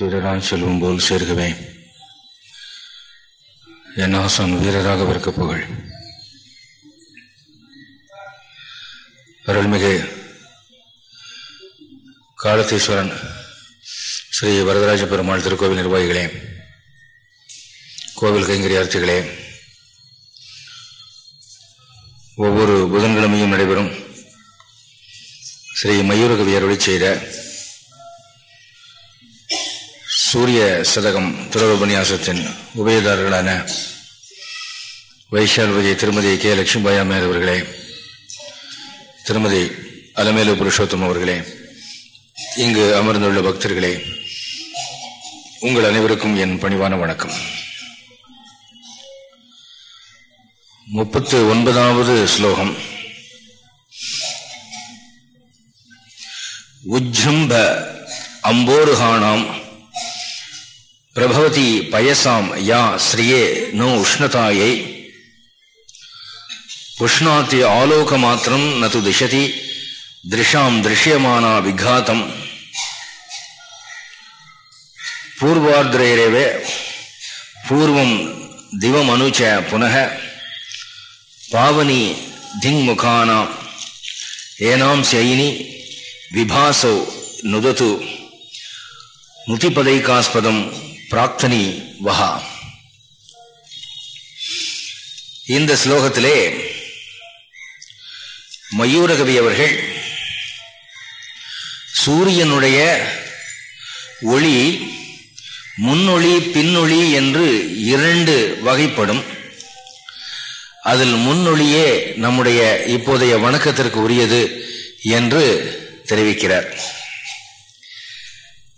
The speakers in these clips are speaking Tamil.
சூரியரான் செல்வம் போல் சேர்கவே என் ஆசான் வீரராக விற்க புகழ். அருள்மிகு காலத்தீஸ்வரன் ஸ்ரீ வரதராஜ பெருமாள் திருக்கோவில் நிர்வாகிகளே கோவில் கைங்கரியார்த்திகளே ஒவ்வொரு புதன்கிழமையும் நடைபெறும் ஸ்ரீ மயூரகவியருளி செய்த சூரிய சதகம் துறவுபன்யாசத்தின் உபயதாரர்களான வைஷால் விஜய் திருமதி கே. லட்சுமிபாய் அம்மையார் அவர்களே திருமதி அலமேலு புருஷோத்தம் அவர்களே இங்கு அமர்ந்துள்ள பக்தர்களே உங்கள் அனைவருக்கும் என் பணிவான வணக்கம். முப்பத்து ஒன்பதாவது ஸ்லோகம். உஜ்ஜம்ப அம்போருகானாம் பிரபவதி பயசாம் யா ஸ்ரீயே நோ உஷ்ணதாயை. உஷ்ணாத்தி ஆலோக மாத்திரம் நது திசதி திருஷாம் திருஷ்யமானா விகாத்தம் பூர்வார்திரேரேவே பூர்வம் திவமனுச்ச புனக பாவனி திங்முகானாம் ஏனாம் சைனி விபாசோ நுதத்து நுதிபதைகாஸ்பதம் பிரார்த்தனி வஹா இந்த ஸ்லோகத்திலே மயூரகவி அவர்கள் சூரியனுடைய ஒளி முன்னொளி பின்னொளி என்று இரண்டு வகைப்படும். அதில் முன்னொழியே நம்முடைய இப்போதைய வணக்கத்திற்கு உரியது என்று தெரிவிக்கிறார்.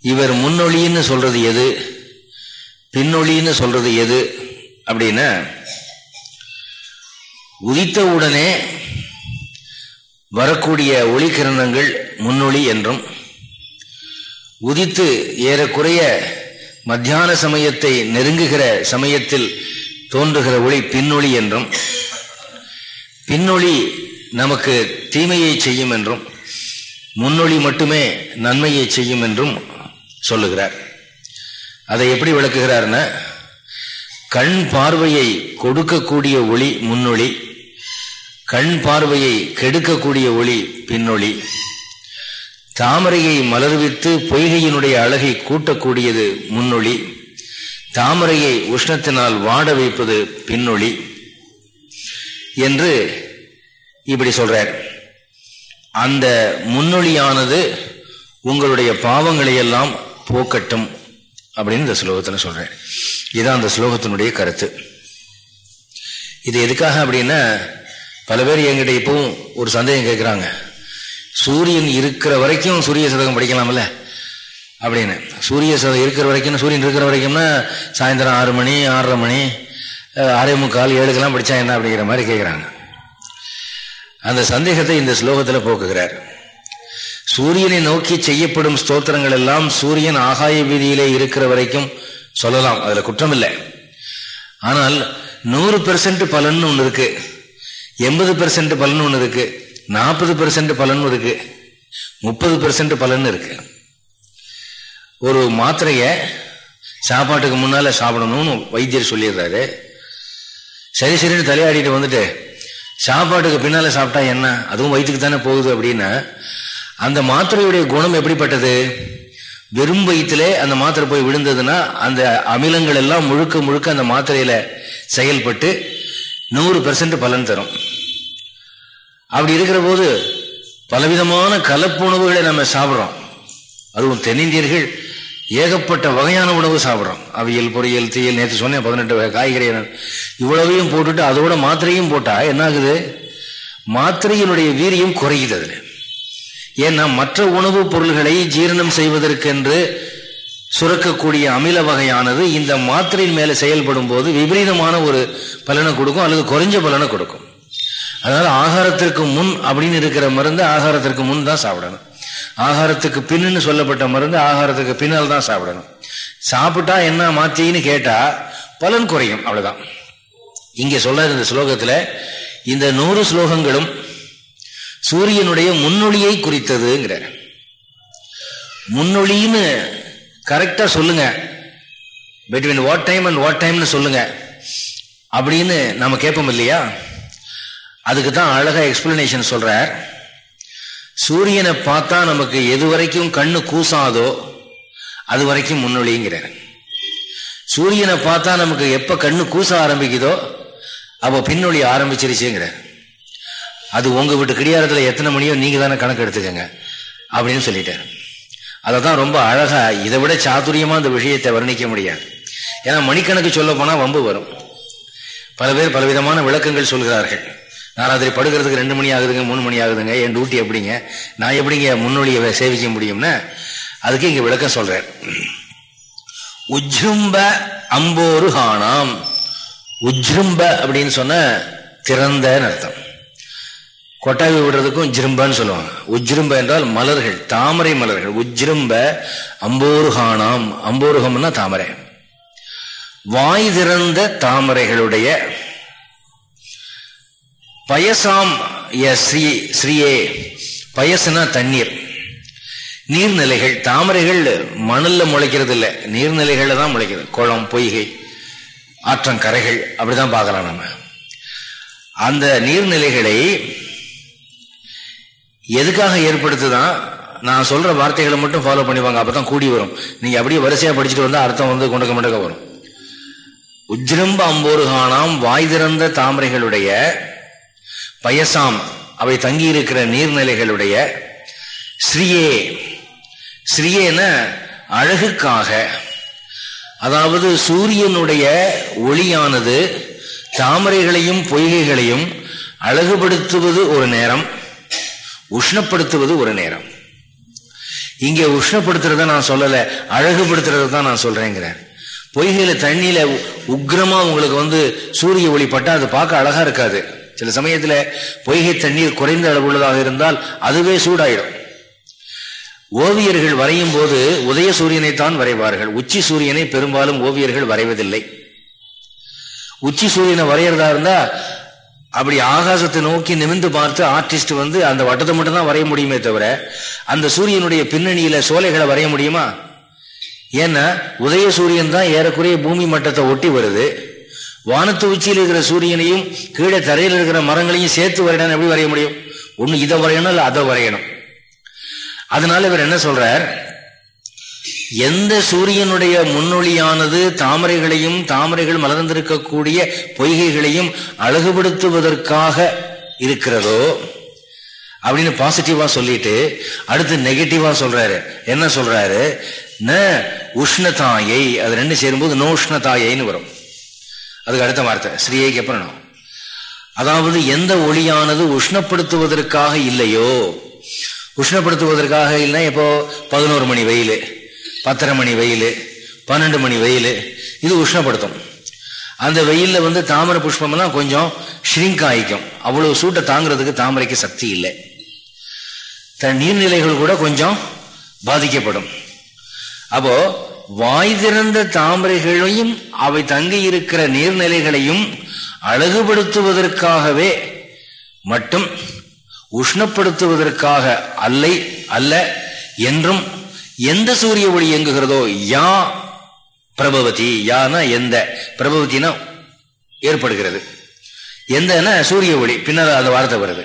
இவர் முன்னொழின்னு சொல்றது எது? பின்னொழின்னு சொல்றது எது அப்படின்னா உதித்த உடனே வரக்கூடிய ஒளிக்கிரணங்கள் முன்னொளி என்றும் உதித்து ஏறக்குறைய மத்தியான சமயத்தை நெருங்குகிற சமயத்தில் தோன்றுகிற ஒளி பின்னொளி என்றும் பின்னொளி நமக்கு தீமையை செய்யும் என்றும் முன்னொளி மட்டுமே நன்மையை செய்யும் என்றும் சொல்லுகிறார். அதை எப்படி விளக்குகிறார்னா கண் பார்வையை கொடுக்கக்கூடிய ஒளி முன்னொளி கண் பார்வையை கெடுக்கக்கூடிய ஒளி பின்னொளி தாமரையை மலர்வித்து பொய்கையினுடைய அழகை கூட்டக்கூடியது முன்னொளி தாமரையை உஷ்ணத்தினால் வாட வைப்பது பின்னொளி என்று இப்படி சொல்றார். அந்த முன்னொழியானது உங்களுடைய பாவங்களை எல்லாம் போக்கட்டும். அப்படின்னு இந்த ஸ்லோகத்தில் சொல்கிறேன் இதுதான் அந்த ஸ்லோகத்தினுடைய கருத்து. இது எதுக்காக அப்படின்னா பல பேர் என்கிட்ட இப்பவும் ஒரு சந்தேகம் கேட்குறாங்க சூரியன் இருக்கிற வரைக்கும் சூரிய சதகம் படிக்கலாம்ல? அப்படின்னு. சூரிய சதம் இருக்கிற வரைக்கும் சூரியன் இருக்கிற வரைக்கும்னா சாயந்தரம் ஆறு மணி ஆறரை மணி ஆறே முக்கால் ஏழுக்கெல்லாம் படித்தா என்ன அப்படிங்கிற மாதிரி கேட்குறாங்க அந்த சந்தேகத்தை இந்த ஸ்லோகத்தில் போக்குகிறார். சூரியனை நோக்கி செய்யப்படும் ஸ்தோத்திரங்கள் எல்லாம் சூரியன் ஆகாய வீதியிலே இருக்கிற வரைக்கும் சொல்லலாம். அதுல குற்றம் இல்லை ஆனால் நூறு பெர்சன்ட் பலன் ஒன்று இருக்கு. எண்பது பெர்சன்ட் பலன் ஒன்று இருக்கு. நாற்பது பெர்சன்ட் பலன் இருக்கு. முப்பது பெர்சன்ட் பலன் இருக்கு. ஒரு மாத்திரைய சாப்பாட்டுக்கு முன்னால சாப்பிடணும்னு வைத்தியர் சொல்லிடுறாரு. சரி சரின்னு தலையாடிட்டு வந்துட்டு சாப்பாட்டுக்கு பின்னால சாப்பிட்டா என்ன? அதுவும் வயிற்றுக்கு தானே போகுது அப்படின்னா அந்த மாத்திரையுடைய குணம் எப்படிப்பட்டது? வெறும் வயிற்றுல அந்த மாத்திரை போய் விழுந்ததுன்னா அந்த அமிலங்கள் எல்லாம் முழுக்க முழுக்க அந்த மாத்திரையில செயல்பட்டு நூறு பெர்சன்ட் பலன் தரும். அப்படி இருக்கிற போது பலவிதமான கலப்பு உணவுகளை நம்ம சாப்பிட்றோம். அதுவும் தென்னிந்தியர்கள் ஏகப்பட்ட வகையான உணவு சாப்பிட்றோம். அவியல் பொரியல் தீயல் நேற்று சொன்னேன் பதினெட்டு வகை காய்கறி இவ்வளவையும் போட்டுட்டு அதோட மாத்திரையும் போட்டா என்ன ஆகுது மாத்திரையினுடைய வீரியம் குறையுது அதில். ஏன்னா மற்ற உணவுப் பொருள்களை ஜீரணம் செய்வதற்கென்று சுரக்கக்கூடிய அமில வகையானது இந்த மாத்திரையின் மேலே செயல்படும் போது விபரீதமான ஒரு பலனை கொடுக்கும் அல்லது குறைஞ்ச பலனை கொடுக்கும். அதனால் ஆகாரத்திற்கு முன் அப்படின்னு இருக்கிற மருந்து ஆகாரத்திற்கு முன் தான் சாப்பிடணும். ஆகாரத்துக்கு பின்னு சொல்லப்பட்ட மருந்து ஆகாரத்துக்கு பின்னால் தான் சாப்பிடணும். சாப்பிட்டா என்ன மாத்தின்னு கேட்டா பலன் குறையும் அவ்வளவுதான். இங்கே சொல்ற இந்த ஸ்லோகத்தில் இந்த நூறு ஸ்லோகங்களும் சூரியனுடைய முன்னொழியை குறித்ததுங்கிற முன்னொழின்னு கரெக்டாக சொல்லுங்க. Between what time and what டைம்னு சொல்லுங்க. அப்படின்னு நம்ம கேட்போம் இல்லையா? அதுக்கு தான் அழகாக எக்ஸ்பிளனேஷன் சொல்கிறார் சூரியனை பார்த்தா நமக்கு எது வரைக்கும் கண்ணு கூசாதோ அது வரைக்கும் முன்னொழிங்கிறார் சூரியனை பார்த்தா நமக்கு எப்போ கண்ணு கூச ஆரம்பிக்குதோ அப்போ பின்னொழி ஆரம்பிச்சிருச்சுங்கிறார். அது உங்க வீட்டு கிடையாரத்தில் எத்தனை மணியோ நீங்க தானே கணக்கு எடுத்துக்கங்க. அப்படின்னு சொல்லிட்டார். அதை தான் ரொம்ப அழகா இதை விட சாதுரியமாக அந்த விஷயத்தை வர்ணிக்க முடியாது. ஏன்னா மணிக்கணக்கு சொல்ல போனா வம்பு வரும். பல பேர் பலவிதமான விளக்கங்கள் சொல்கிறார்கள். நான் ராத்திரி படுக்கிறதுக்கு ரெண்டு மணி ஆகுதுங்க மூணு மணி ஆகுதுங்க என் டியூட்டி எப்படிங்க? நான் எப்படிங்க முன்னொழியை சேவிக்க முடியும்னா? அதுக்கு இங்க விளக்கம் சொல்றேன் உஜ்ரும்ப அம்போரு ஹானாம். உஜ்ரும்ப அப்படின்னு சொன்ன திறந்தன்னு அர்த்தம். கொட்டாவி விடுறதுக்கும் ஜிரும்பன்னு சொல்லுவாங்க. உஜ்ரும்ப என்றால் மலர்கள் தாமரை மலர்கள். உஜ்ரும்ப அம்போருகானாம் அம்போருகம்னா தாமரை. வாய் திறந்த தாமரைகளுடைய பயசாம் ஸ்ரீ ஸ்ரீயே. பயசுனா தண்ணீர். நீர்நிலைகள் தாமரைகள் மணல்ல முளைக்கிறது இல்லை நீர்நிலைகள்ல தான் முளைக்கிறது குளம் பொய்கை ஆற்றங்கரைகள் அப்படிதான் பார்க்கலாம் நம்ம. அந்த நீர்நிலைகளை எதுக்காக ஏற்படுத்துதான்? நான் சொல்ற வார்த்தைகளை மட்டும் ஃபாலோ பண்ணிவாங்க அப்பதான் கூடி வரும். நீங்க அப்படியே வரிசையா படிச்சுட்டு வந்தா அர்த்தம் வந்து கொண்டக்க மண்டக்க வரும். உஜ்ரம்ப அம்போருகானாம் வாய் திறந்த தாமரைகளுடைய பயசாம் அவை தங்கி இருக்கிற நீர்நிலைகளுடைய ஸ்ரீயே. ஸ்ரீயேன அழகுக்காக அதாவது சூரியனுடைய ஒளியானது தாமரைகளையும் பொய்கைகளையும் அழகுபடுத்துவது ஒரு நேரம். உஷ்ணப்படுத்துவது ஒரு நேரம். இங்கே உஷ்ணப்படுத்துறத நான் சொல்லலை அழகுபடுத்துறத தான் நான் சொல்றேங்கிறேன் பொய்கையில தண்ணியில உக்ரமா உங்களுக்கு வந்து சூரிய ஒளி பட்டா அது பார்க்க அழகா இருக்காது. சில சமயத்துல பொய்கை தண்ணீர் குறைந்த அளவுள்ளதாக இருந்தால் அதுவே சூடாயிடும். ஓவியர்கள் வரையும் போது உதய சூரியனை தான் வரைவார்கள். உச்சி சூரியனை பெரும்பாலும் ஓவியர்கள் வரைவதில்லை. உச்சி சூரியனை வரைகிறதா இருந்தா அப்படி ஆகாசத்தை நோக்கி நிமிந்து பார்த்து ஆர்டிஸ்ட் வந்து அந்த வட்டத்தை மட்டும் தான் வரைய முடியுமே தவிர அந்த சூரியனுடைய பின்னணியில சோலைகளை வரைய முடியுமா? ஏன்னா உதய சூரியன் தான் ஏறக்குறைய பூமி மட்டத்தை ஒட்டி வருது. வானத்து உச்சியில் இருக்கிற சூரியனையும் கீழே தரையில் இருக்கிற மரங்களையும் சேர்த்து வரையணும் எப்படி வரைய முடியும்? ஒன்று இதை வரையணும் இல்லை அதை வரையணும்? அதனால இவர் என்ன சொல்றார்? எந்த சூரியனுடைய முன்னொழியானது தாமரைகளையும் தாமரைகள் மலர்ந்திருக்கக்கூடிய பொய்கைகளையும் அழகுபடுத்துவதற்காக இருக்கிறதோ? அப்படின்னு பாசிட்டிவா சொல்லிட்டு அடுத்து நெகட்டிவா சொல்றாரு. என்ன சொல்றாரு? ந உஷ்ணதாயை அது ரெண்டு சேரும்போது நோஷ்ணதாயைன்னு வரும். அதுக்கு அடுத்த வார்த்தை ஸ்ரீயைக்கு அப்புறம் அதாவது எந்த ஒளியானது உஷ்ணப்படுத்துவதற்காக இல்லையோ? உஷ்ணப்படுத்துவதற்காக இல்லை இப்போ பதினோரு மணி வெயில். பத்தரை மணி வெயில் பன்னெண்டு மணி வெயில் இது உஷ்ணப்படுத்தும். அந்த வெயிலில் வந்து தாமரை புஷ்பம்லாம் கொஞ்சம் ஷ்ரிங்க் ஆயிக்கும். அவ்வளோ சூட்டை தாங்கிறதுக்கு தாமரைக்கு சக்தி இல்லை. தன் நீர்நிலைகள் கூட கொஞ்சம் பாதிக்கப்படும். அப்போ வாய் திறந்த தாமரைகளையும் அவை தங்கி இருக்கிற நீர்நிலைகளையும் அழகுபடுத்துவதற்காகவே மட்டும் உஷ்ணப்படுத்துவதற்காக அல்லை அல்ல என்றும் எந்த சூரிய ஒளி இயங்குகிறதோ யா பிரபவதி யானா எந்த? பிரபவத்தினா ஏற்படுகிறது. எந்தனா சூரிய ஒளி பின்னர் அந்த வார்த்தை வருது.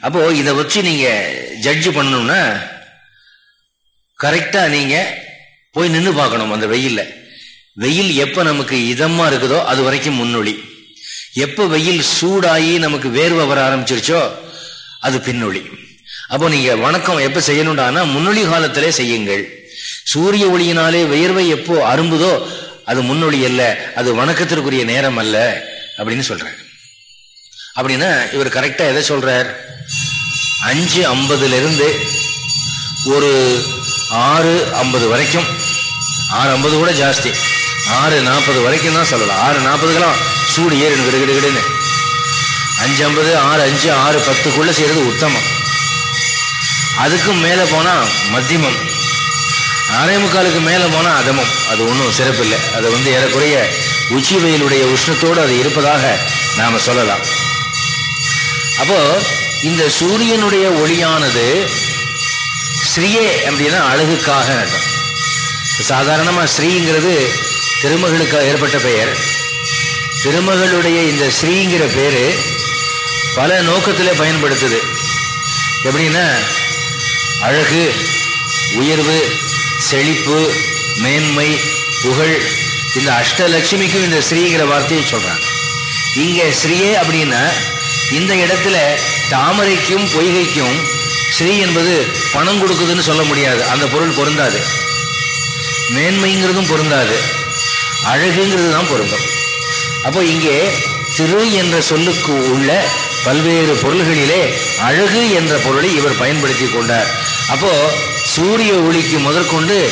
அப்போ இதை வச்சு நீங்க ஜட்ஜ் பண்ணணும்னா கரெக்டா நீங்க போய் நின்று பார்க்கணும் அந்த வெயில்ல. வெயில் எப்ப நமக்கு இதமா இருக்குதோ அது வரைக்கும் முன்னொழி எப்ப வெயில் சூடாகி நமக்கு வேர்வை வர ஆரம்பிச்சிருச்சோ அது பின்னொழி அப்போ நீங்க வணக்கம் எப்ப செய்யணும்டானா முன்னொழி காலத்திலே செய்யுங்கள். சூரிய ஒளியினாலே வியர்வை எப்போ அரும்புதோ அது முன்னொழி அல்ல அது வணக்கத்திற்குரிய நேரம் அல்ல அப்படின்னு சொல்றாரு. அப்படின்னா இவர் கரெக்டா எதை சொல்றார்? அஞ்சு ஐம்பதுல இருந்து ஒரு ஆறு ஐம்பது வரைக்கும். ஆறு ஐம்பது கூட ஜாஸ்தி. ஆறு நாற்பது வரைக்கும் தான் சொல்லலாம். ஆறு நாற்பதுக்கெல்லாம் சூடு ஏறிடு கிடுகிடுன்னு அஞ்சு ஐம்பது ஆறு அஞ்சு ஆறு பத்துக்குள்ள செய்யறது உத்தமம். அதுக்கும் மேலே போனால் மத்தியமம். ஆறே முக்காலுக்கு மேலே போனால் அதமம். அது ஒன்றும் சிறப்பில்லை. அது வந்து ஏறக்குறைய உச்சி வெயிலுடைய உஷ்ணத்தோடு அது இருப்பதாக நாம் சொல்லலாம். அப்போது இந்த சூரியனுடைய ஒளியானது ஸ்ரீயே அப்படின்னா அழகுக்காக நட்டம் சாதாரணமாக ஸ்ரீங்கிறது திருமகளுக்கு ஏற்பட்ட பெயர். திருமகளுடைய இந்த ஸ்ரீங்கிற பேர் பல நோக்கத்தில் பயன்படுத்துது. எப்படின்னா அழகு உயர்வு செழிப்பு மேன்மை புகழ் இந்த அஷ்டலட்சுமிக்கும் இந்த ஸ்ரீங்கிற வார்த்தையை சொல்றாங்க. இங்க ஸ்ரீயே அப்படின்னா இந்த இடத்துல தாமரைக்கும் பொய்கைக்கும் ஸ்ரீ என்பது பணம் கொடுக்குதுன்னு சொல்ல முடியாது. அந்த பொருள் பொருந்தாது. மேன்மைங்கிறதும் பொருந்தாது. அழகுங்கிறது தான் பொருந்தும். அப்போ இங்கே திரு என்ற சொல்லுக்கு உள்ள பல்வேறு பொருள்களிலே அழகு என்ற பொருளை இவர் பயன்படுத்தி கொண்டார். அப்போது சூரிய ஒளிக்கு முதற்கொண்டு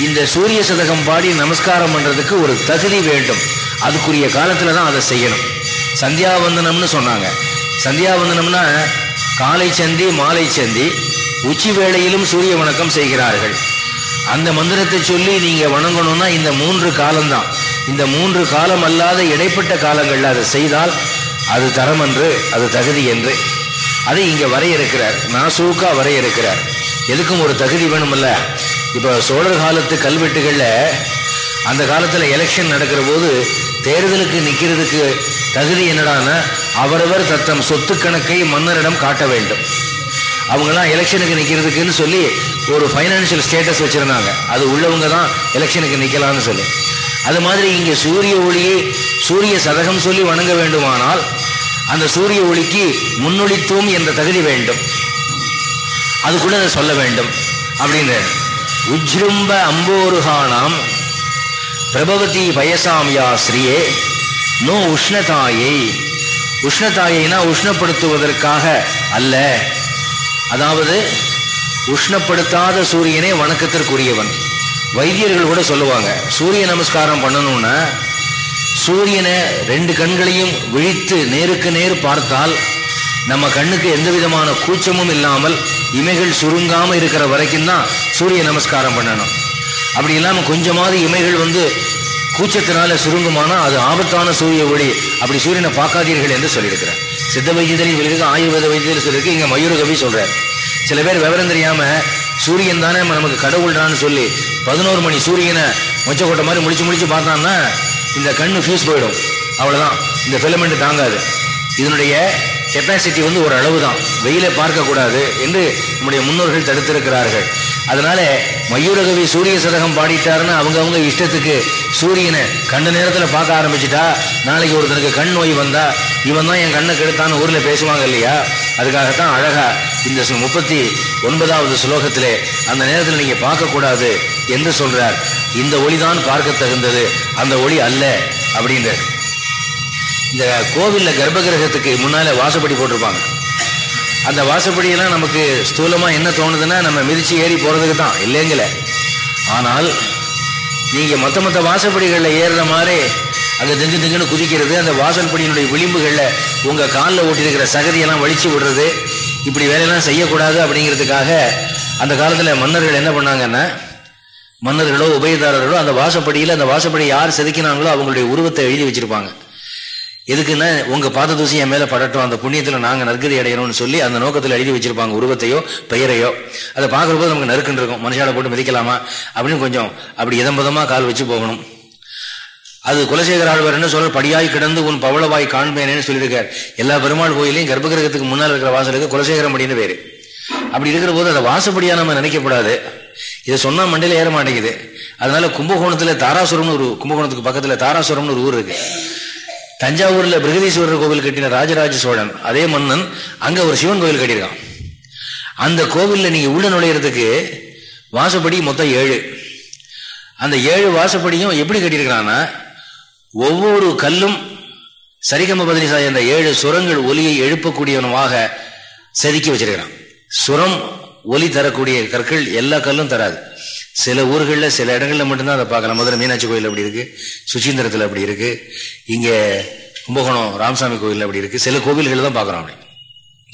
இந்த சூரிய சதகம் பாடி நமஸ்காரம் பண்ணுறதுக்கு ஒரு தகுதி வேண்டும். அதுக்குரிய காலத்தில் தான் அதை செய்யணும். சந்தியாவந்தனம்னு சொன்னாங்க. சந்தியாவந்தனம்னா காலை சந்தி மாலை சந்தி உச்சி வேளையிலும் சூரிய வணக்கம் செய்கிறார்கள். அந்த மந்திரத்தை சொல்லி நீங்கள் வணங்கணும்னா இந்த மூன்று காலம்தான். இந்த மூன்று காலம் அல்லாத இடைப்பட்ட காலங்களில் அதை செய்தால் அது தரம் என்று அது தகுதி என்று. அதை இங்கே வரையறுக்கிறார். நாசூக்கா வரையறுக்கிறார். எதுக்கும் ஒரு தகுதி வேணுமல்ல. இப்போ சோழர் காலத்து கல்வெட்டுகளில் அந்த காலத்தில் எலெக்ஷன் நடக்கிற போது தேர்தலுக்கு நிற்கிறதுக்கு தகுதி என்னடான்னா அவரவர் தத்தம் சொத்து கணக்கை மன்னரிடம் காட்ட வேண்டும். அவங்கெல்லாம் எலெக்ஷனுக்கு நிற்கிறதுக்குன்னு சொல்லி ஒரு ஃபைனான்சியல் ஸ்டேட்டஸ் வச்சுருந்தாங்க. அது உள்ளவங்க தான் எலெக்ஷனுக்கு நிற்கலாம்னு சொல்லி. அது மாதிரி இங்கே சூரிய ஒளியை சூரிய சதகம் சொல்லி வணங்க வேண்டுமானால் அந்த சூரிய ஒளிக்கு முன்னொழித்துவம் என்ற தகுதி வேண்டும். அதுக்குள்ள அதை சொல்ல வேண்டும். அப்படின்ற. உஜ்ரும்ப அம்போருகானாம் பிரபவதி பயசாமியா ஸ்ரீயே நோ உஷ்ணதாயை. உஷ்ணதாயைனா உஷ்ணப்படுத்துவதற்காக அல்ல. அதாவது உஷ்ணப்படுத்தாத சூரியனே வணக்கத்திற்குரியவன். வைத்தியர்கள் கூட சொல்லுவாங்க சூரிய நமஸ்காரம் பண்ணணும்னா சூரியனை ரெண்டு கண்களையும் விழித்து நேருக்கு நேர் பார்த்தால் நம்ம கண்ணுக்கு எந்த விதமான கூச்சமும் இல்லாமல் இமைகள் சுருங்காம இருக்கிற வரைக்கும் தான் சூரிய நமஸ்காரம் பண்ணணும். அப்படி இல்லாமல் கொஞ்சமாவது இமைகள் வந்து கூச்சத்தினால சுருங்குமானா அது ஆபத்தான சூரிய ஒளி. அப்படி சூரியனை பார்க்காதீர்கள் என்று சொல்லியிருக்கிறார். சித்த வைத்தியத்திலையும் சொல்லியிருக்கு ஆயுர்வேத வைத்தியத்தில் சொல்லியிருக்கு இங்க மயூரகவி கவி சில பேர் விவரம் தெரியாம சூரியன் தானே நமக்கு கடவுள்டான்னு சொல்லி பதினோரு மணி சூரியனை மொச்சக்கொட்டை மாதிரி முடிச்சு முடிச்சு பார்த்தான்னா இந்த கண்ணு ஃபியூஸ் போயிடும். அவ்வளவுதான். இந்த ஃபிலமெண்ட் தாங்காது. இதனுடைய கெப்பாசிட்டி வந்து ஒரு அளவு தான் வெயிலை பார்க்கக்கூடாது என்று நம்முடைய முன்னோர்கள் தடுத்திருக்கிறார்கள். அதனால மயூரகவி சூரிய சதகம் பாடிட்டாருன்னு அவங்க அவங்க இஷ்டத்துக்கு சூரியனை கண்ட நேரத்தில் பார்க்க ஆரம்பிச்சிட்டா நாளைக்கு ஒருத்தனுக்கு கண் நோய் வந்தா இவன் தான் என் கண்ணை கெடுத்தான்னு ஊரில் பேசுவாங்க இல்லையா? அதுக்காகத்தான் அழகா இந்த முப்பத்தி ஒன்பதாவது ஸ்லோகத்திலே அந்த நேரத்தில் நீங்கள் பார்க்கக்கூடாது என்று சொல்றார். இந்த ஒளிதான் பார்க்க தகுந்தது அந்த ஒளி அல்ல அப்படின்றார். இந்த கோவிலில் கர்ப்பகிரகத்துக்கு முன்னால் வாசப்படி போட்டிருப்பாங்க. அந்த வாசப்படியெல்லாம் நமக்கு ஸ்தூலமாக என்ன தோணுதுன்னா நம்ம மிதித்து ஏறி போகிறதுக்கு தான் இல்லைங்களே? ஆனால் நீங்கள் மொத்த மொத்த வாசப்படிகளில் ஏறுற மாதிரி அங்க திங்கு திங்குன்னு குதிக்கிறது அந்த வாசல்படியினுடைய விளிம்புகளில் உங்கள் காலில் ஓட்டியிருக்கிற சகதியெல்லாம் வலிச்சு விடுறது இப்படி வேலையெல்லாம் செய்யக்கூடாது அப்படிங்கிறதுக்காக அந்த காலத்தில் மன்னர்கள் என்ன பண்ணாங்கன்னா மன்னர்களோ உபயதாரர்களோ அந்த வாசப்படியில் அந்த வாசப்படி யார் செதுக்கினாங்களோ அவங்களுடைய உருவத்தை எழுதி வச்சுருப்பாங்க. எதுக்குன்னா உங்க பாத தூசி என் மேல படட்டும். அந்த புண்ணியத்துல நாங்க நற்கதி அடையணும்னு சொல்லி அந்த நோக்கத்தில் எழுதி வச்சிருப்பாங்க உருவத்தையோ பெயரையோ. அதை பார்க்குறபோது நமக்கு நறுக்குன்னு இருக்கும். மனுஷால போட்டு மிதிக்கலாமா? அப்படின்னு கொஞ்சம் அப்படி இதம்பதமா கால் வச்சு போகணும். அது குலசேகர ஆழ்வார் என்ன சொல்ற படியாய் கிடந்து உன் பவளவாய் காண்பேனேன்னு சொல்லியிருக்கார். எல்லா பெருமாள் கோயிலையும் கர்ப்பகிரகத்துக்கு முன்னால் இருக்கிற வாசலுக்கு குலசேகரம் படின்னு பேரு. அப்படி இருக்கிற போது அதை வாசப்படியா நம்ம நினைக்கக்கூடாது. இதை சொன்னா மண்டையில ஏற மாட்டேங்குது. அதனால கும்பகோணத்துல தாராசுரம்னு ஒரு கும்பகோணத்துக்கு பக்கத்துல தாராசுரம்னு ஒரு ஊர் இருக்கு. தஞ்சாவூர்ல பிரகதீஸ்வரர் கோவில் கட்டின ராஜராஜ சோழன் அதே மன்னன் அங்க ஒரு சிவன் கோவில் கட்டியிருக்கான். அந்த கோவில்ல நீங்க உள்ள நுழையிறதுக்கு வாசப்படி மொத்தம் ஏழு. அந்த ஏழு வாசப்படியும் எப்படி கட்டியிருக்கிறான்னா ஒவ்வொரு கல்லும் சரிகம பதினி சாய் அந்த ஏழு சுரங்கள் ஒலியை எழுப்பக்கூடியவனமாக செதுக்கி வச்சிருக்கிறான். சுரம் ஒலி தரக்கூடிய கற்கள் எல்லா கல்லும் தராது. சில ஊர்களில் சில இடங்களில் மட்டும்தான் அதை பார்க்கலாம். மதுரை மீனாட்சி கோயில் அப்படி இருக்கு சுசீந்திரத்தில் அப்படி இருக்கு இங்கே கும்பகோணம் ராமசாமி கோயில் அப்படி இருக்கு. சில கோவில்கள் தான் பார்க்குறோம் அப்படி.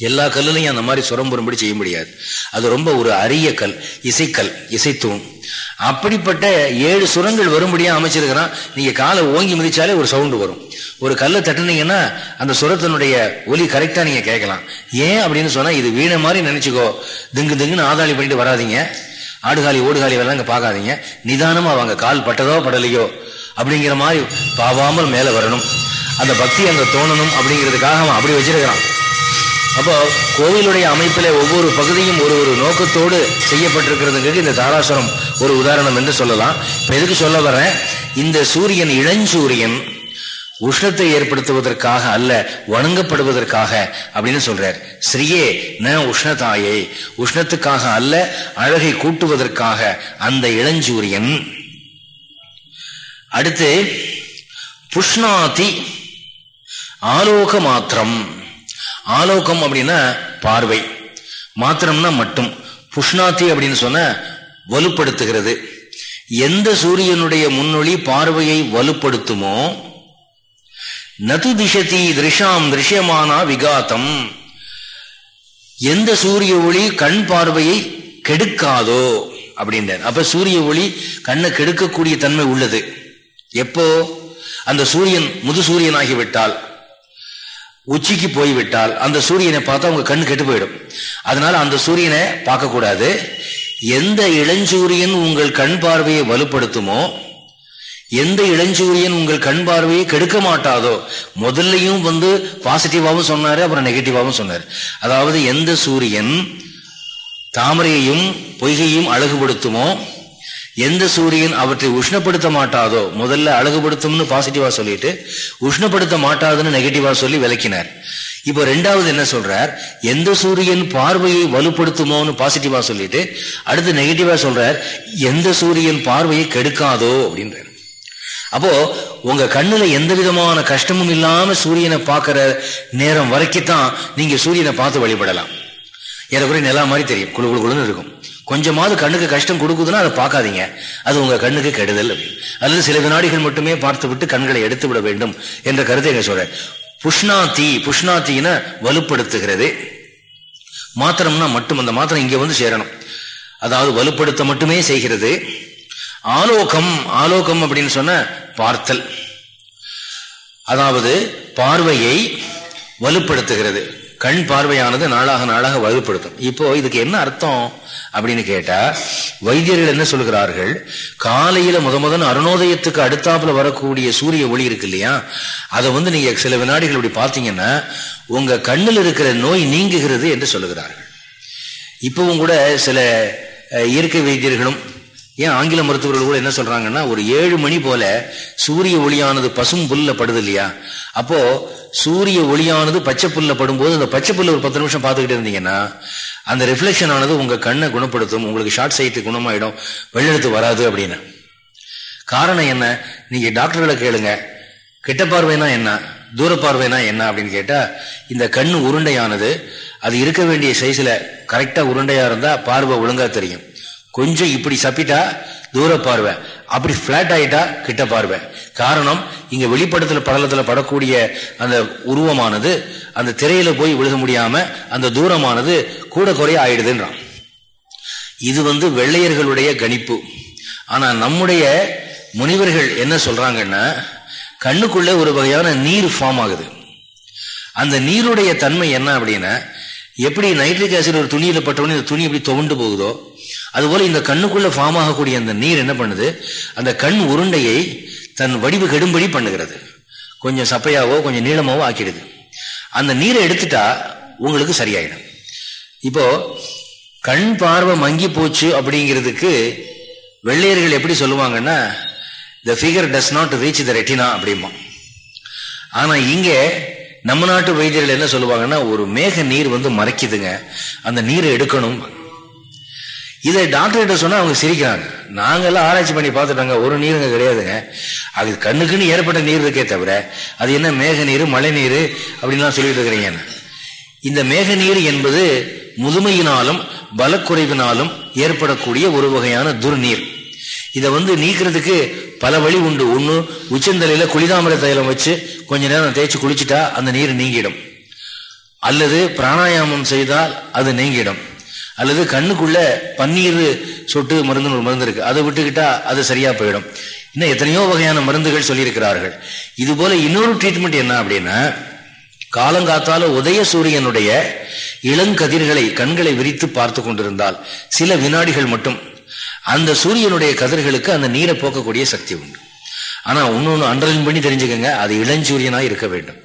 எல்லா கல்லுலையும் அந்த மாதிரி சுரம் வரும்படி செய்ய முடியாது. அது ரொம்ப ஒரு அரிய கல் இசைக்கல் இசைத்துவம் அப்படிப்பட்ட ஏழு சுரங்கள் வரும்படியாக அமைச்சிருக்கிறான். நீங்கள் காலை ஓங்கி மிதிச்சாலே ஒரு சவுண்டு வரும். ஒரு கல்லை தட்டுனீங்கன்னா அந்த சுரத்தினுடைய ஒலி கரெக்டாக நீங்கள் கேட்கலாம். ஏன் அப்படின்னு சொன்னால் இது வீணை மாதிரி நினச்சிக்கோ. திங்கு திங்குன்னு ஆதாளி பண்ணிட்டு வராதீங்க. ஆடுகாலி ஓடுகாலி வேலை அங்கே பார்க்காதீங்க. நிதானமாக அவங்க கால் பட்டதோ படலையோ அப்படிங்கிற மாதிரி பாவாமல் மேலே வரணும். அந்த பக்தி அங்கே தோணணும் அப்படிங்கிறதுக்காக அவன் அப்படி வச்சிருக்கிறான். அப்போ கோவிலுடைய அமைப்பில் ஒவ்வொரு பகுதியும் ஒரு ஒரு நோக்கத்தோடு செய்யப்பட்டிருக்கிறதுங்கிறது இந்த தாராசுரம் ஒரு உதாரணம் என்று சொல்லலாம். இப்போ எதுக்கு சொல்ல வரேன் இந்த சூரியன் இளஞ்சூரியன் உஷ்ணத்தை ஏற்படுத்துவதற்காக அல்ல வணங்கப்படுவதற்காக அப்படின்னு சொல்றார். ஸ்ரீயே ந உஷ்ணதாயே. உஷ்ணத்துக்காக அல்ல அழகை கூட்டுவதற்காக அந்த இளஞ்சூரியன். அடுத்து புஷ்ணாதி ஆலோக மாத்திரம். ஆலோகம் அப்படின்னா பார்வை. மாத்திரம்னா மட்டும். புஷ்ணாத்தி அப்படின்னு சொன்ன வலுப்படுத்துகிறது. எந்த சூரியனுடைய முன்னொழி பார்வையை வலுப்படுத்துமோ நது திசதி திருஷாம் திருஷ்யமானா விகாத்தம். எந்த சூரிய ஒளி கண் பார்வையை கெடுக்காதோ அப்படின்றார். அப்ப சூரிய ஒளி கண்ணை கெடுக்கக்கூடிய தன்மை உள்ளது. எப்போ? அந்த சூரியன் முது சூரியனாகிவிட்டால் உச்சிக்கு போய்விட்டால் அந்த சூரியனை பார்த்தா உங்க கண்ணு கெட்டு போயிடும். அதனால அந்த சூரியனை பார்க்கக்கூடாது. எந்த இளஞ்சூரியன் உங்கள் கண் பார்வையை வலுப்படுத்துமோ எந்த இளஞ்சூரியன் உங்கள் கண் பார்வையை கெடுக்க மாட்டாதோ? முதல்லையும் வந்து பாசிட்டிவாகவும் சொன்னாரு அப்புறம் நெகட்டிவாகவும் சொன்னார். அதாவது எந்த சூரியன் தாமரையையும் பொய்கையும் அழகுபடுத்துமோ எந்த சூரியன் அவற்றை உஷ்ணப்படுத்த மாட்டாதோ? முதல்ல அழகுபடுத்தும்னு பாசிட்டிவா சொல்லிட்டு உஷ்ணப்படுத்த மாட்டாதுன்னு நெகட்டிவா சொல்லி விளக்கினார். இப்போ ரெண்டாவது என்ன சொல்றார்? எந்த சூரியன் பார்வையை வலுப்படுத்துமோன்னு பாசிட்டிவா சொல்லிட்டு அடுத்து நெகட்டிவா சொல்றார் எந்த சூரியன் பார்வையை கெடுக்காதோ அப்படின்றார். அப்போ உங்க கண்ணுல எந்த விதமான கஷ்டமும் இல்லாம சூரியனை பார்க்கிற நேரம் வரைக்கும் தான் நீங்க சூரியனை பார்த்து வழிபடலாம். ஏறக்குறைய நிலா மாதிரி தெரியும். குழு குழு குழுன்னு இருக்கும். கொஞ்சமாவது கண்ணுக்கு கஷ்டம் கொடுக்குதுன்னா அதை பார்க்காதீங்க. அது உங்க கண்ணுக்கு கெடுதல் அப்படின்னு. அல்லது சில வினாடிகள் மட்டுமே பார்த்து விட்டு கண்களை எடுத்து விட வேண்டும் என்ற கருத்தை எங்க சொல்றேன். புஷ்ணாத்தி புஷ்ணாத்தின வலுப்படுத்துகிறது. மாத்திரம்னா மட்டும். அந்த மாத்திரம் இங்க வந்து சேரணும். அதாவது வலுப்படுத்த மட்டுமே செய்கிறது. ஆலோகம் ஆலோகம் அப்படின்னு சொன்ன பார்த்தல். அதாவது பார்வையை வலுப்படுத்துகிறது. கண் பார்வையானது நாளாக நாளாக வலுப்படுத்தும். இப்போ இதுக்கு என்ன அர்த்தம் அப்படின்னு கேட்டா வைத்தியர்கள் என்ன சொல்கிறார்கள்? காலையில முத முதன் அருணோதயத்துக்கு அடுத்தாப்புல வரக்கூடிய சூரிய ஒளி இருக்கு இல்லையா? அதை வந்து நீங்க சில வினாடிகள் இப்படி பார்த்தீங்கன்னா உங்க கண்ணில் இருக்கிற நோய் நீங்குகிறது என்று சொல்லுகிறார்கள். இப்பவும் கூட சில இயற்கை வைத்தியர்களும் ஏன் ஆங்கில மருத்துவர்கள் கூட என்ன சொல்றாங்கன்னா ஒரு ஏழு மணி போல சூரிய ஒளியானது பசும் புல்ல படுது இல்லையா அப்போ சூரிய ஒளியானது பச்சை புல்ல படும்போது அந்த பச்சை புல்ல ஒரு பத்து நிமிஷம் பார்த்துக்கிட்டு இருந்தீங்கன்னா அந்த ரிஃப்ளெக்ஷன் ஆனது உங்க கண்ணை குணப்படுத்தும் உங்களுக்கு ஷார்ட் சைட்டு குணமாயிடும் வெள்ளெடுத்து வராது அப்படின்னு. காரணம் என்ன? நீங்க டாக்டர்களை கேளுங்க. கிட்ட பார்வைனா என்ன? தூர பார்வைனா என்ன அப்படின்னு கேட்டா இந்த கண்ணு உருண்டையானது அது இருக்க வேண்டிய சைஸ்ல கரெக்டா உருண்டையா இருந்தா பார்வை ஒழுங்கா தெரியும். கொஞ்சம் இப்படி சப்பிட்டா தூர பார்வை. அப்படி பிளாட் ஆயிட்டா கிட்ட பார்வை. காரணம் இங்க வெளிப்படத்துல படலத்துல படக்கூடிய அந்த உருவமானது அந்த திரையில போய் விழுக முடியாம அந்த தூரமானது கூட குறைய ஆயிடுதுன்றான். இது வந்து வெள்ளையர்களுடைய கணிப்பு. ஆனா நம்முடைய முனிவர்கள் என்ன சொல்றாங்கன்னா கண்ணுக்குள்ளே ஒரு வகையான நீர் ஃபார்ம் ஆகுது. அந்த நீருடைய தன்மை என்ன அப்படின்னா எப்படி நைட்ரிக் ஆசிட் ஒரு துணியில பட்டவொடனே இந்த துணி எப்படி துவண்டு போகுதோ அதுபோல இந்த கண்ணுக்குள்ள ஃபார்ம் ஆகக்கூடிய அந்த நீர் என்ன பண்ணுது? அந்த கண் உருண்டையை தன் வடிவு கெடும்படி பண்ணுகிறது. கொஞ்சம் சப்பையாவோ கொஞ்சம் நீளமாவோ ஆக்கிடுது. அந்த நீரை எடுத்துட்டா உங்களுக்கு சரியாயிடும். இப்போ கண் பார்வை மங்கி போச்சு அப்படிங்கிறதுக்கு வெள்ளையர்கள் எப்படி சொல்லுவாங்கன்னா the figure does not reach the retina அப்படிமா ஆனா இங்கே நம்ம நாட்டு வைத்தியர்கள் என்ன சொல்லுவாங்கன்னா ஒரு மேக நீர் வந்து மறைக்குதுங்க. அந்த நீரை எடுக்கணும். இதை டாக்டர்கிட்ட சொன்னால் அவங்க சிரிக்கிறாங்க. நாங்கெல்லாம் ஆராய்ச்சி பண்ணி பார்த்துட்டாங்க. ஒரு நீருங்க கிடையாதுங்க. அது கண்ணுக்குன்னு ஏற்பட்ட நீர் இருக்கே தவிர அது என்ன மேக நீர் மழை நீர் அப்படின்லாம் சொல்லிட்டு இருக்கிறீங்க இந்த மேக நீர் என்பது முதுமையினாலும் பலக்குறைவினாலும் ஏற்படக்கூடிய ஒரு வகையான துர்நீர். இதை வந்து நீக்கிறதுக்கு பல வழி உண்டு. ஒன்று உச்சந்தலையில் குளிதாமர தைலம் வச்சு கொஞ்ச நேரம் தேய்ச்சி குளிச்சுட்டா அந்த நீர் நீங்கிடும். அல்லது பிராணாயாமம் செய்தால் அது நீங்கிடும். அல்லது கண்ணுக்குள்ள பன்னீர் சொட்டு மருந்துன்னு ஒரு மருந்து இருக்கு. அதை விட்டுக்கிட்டா அது சரியா போயிடும். இன்னும் எத்தனையோ வகையான மருந்துகள் சொல்லியிருக்கிறார்கள். இது போல இன்னொரு ட்ரீட்மெண்ட் என்ன அப்படின்னா காலங்காத்தால உதய சூரியனுடைய இளங்கதிர்களை கண்களை விரித்து பார்த்து கொண்டிருந்தால் சில வினாடிகள் மட்டும் அந்த சூரியனுடைய கதிர்களுக்கு அந்த நீரை போக்கக்கூடிய சக்தி உண்டு. ஆனா இன்னொன்னு அண்டர்லைன் பண்ணி தெரிஞ்சுக்கோங்க அது இளஞ்சூரியனா இருக்க வேண்டும்.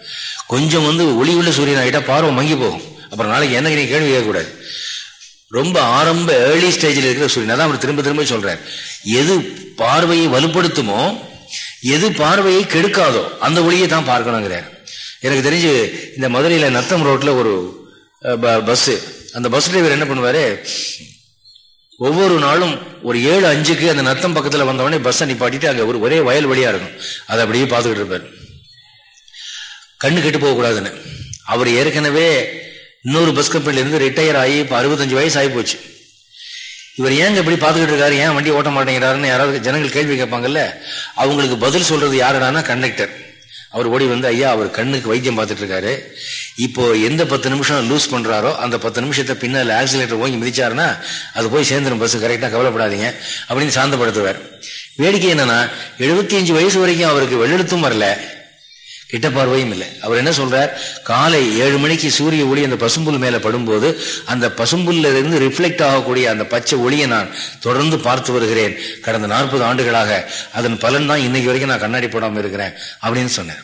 கொஞ்சம் வந்து ஒளி உள்ள சூரியன் ஆகிட்டா பார்வை மங்கி போகும். அப்புறம் நாளைக்கு என்ன கேள்வி கேட்கக்கூடாது. ரொம்ப ஆரம்ப ஏர்லி ஸ்டேஜில் இருக்கிற சூரியன். அதான் அவர் திரும்ப திரும்ப சொல்றார். எது பார்வையை வலுப்படுத்துமோ எது பார்வையை கெடுக்காதோ அந்த ஒளியை தான் பார்க்கணுங்கிறார். எனக்கு தெரிஞ்சு இந்த மதுரையில நத்தம் ரோட்ல ஒரு பஸ்ஸு. அந்த பஸ் டிரைவர் என்ன பண்ணுவாரு? ஒவ்வொரு நாளும் ஒரு ஏழு அஞ்சுக்கு அந்த நத்தம் பக்கத்தில் வந்தவொடனே பஸ்ஸை நிப்பாட்டிட்டு அங்கே ஒரு ஒரே வயல் வழியாக இருக்கும். அதை அப்படியே பார்த்துக்கிட்டு இருப்பார். கண்ணு கெட்டு போகக்கூடாதுன்னு. அவர் ஏற்கனவே இன்னொரு பஸ் கம்பெனிலேருந்து ரிட்டையர் ஆகி இப்போ அறுபத்தஞ்சு வயசு ஆகி போச்சு. இவர் ஏங்க இப்படி பார்த்துக்கிட்டு இருக்காரு? ஏன் வண்டி ஓட்ட மாட்டேங்கிறாருன்னு யாராவது ஜனங்கள் கேள்வி கேட்பாங்கல்ல? அவங்களுக்கு பதில் சொல்றது யாருடானா கண்டக்டர் அவர் ஓடி வந்து ஐயா அவர் கண்ணுக்கு வைத்தியம் பார்த்துட்டு இருக்காரு. இப்போ எந்த பத்து நிமிஷம் லூஸ் பண்றாரோ அந்த பத்து நிமிஷத்தை பின்னால் ஆக்சிலேட்டர் ஓங்கி மிதிச்சாருன்னா அது போய் சேர்ந்துடும் பஸ் கரெக்டாக கவலைப்படாதீங்க அப்படின்னு சாந்தப்படுத்துவார். வேடிக்கை என்னன்னா எழுபத்தி அஞ்சு வயசு வரைக்கும் அவருக்கு வெள்ளெழுத்தும் வரல. இட்ட பார்வையும் இல்லை. அவர் என்ன சொல்றார்? காலை ஏழு மணிக்கு சூரிய ஒளி அந்த பசும்புல் மேல படும்போது அந்த பசும்புல்ல இருந்து ரிஃப்ளெக்ட் ஆகக்கூடிய அந்த பச்சை ஒளியை நான் தொடர்ந்து பார்த்து வருகிறேன். கடந்த நாற்பது ஆண்டுகளாக அதன் பலன் தான் இன்னைக்கு வரைக்கும் நான் கண்ணாடி போடாமல் இருக்கிறேன் அப்படின்னு சொன்னேன்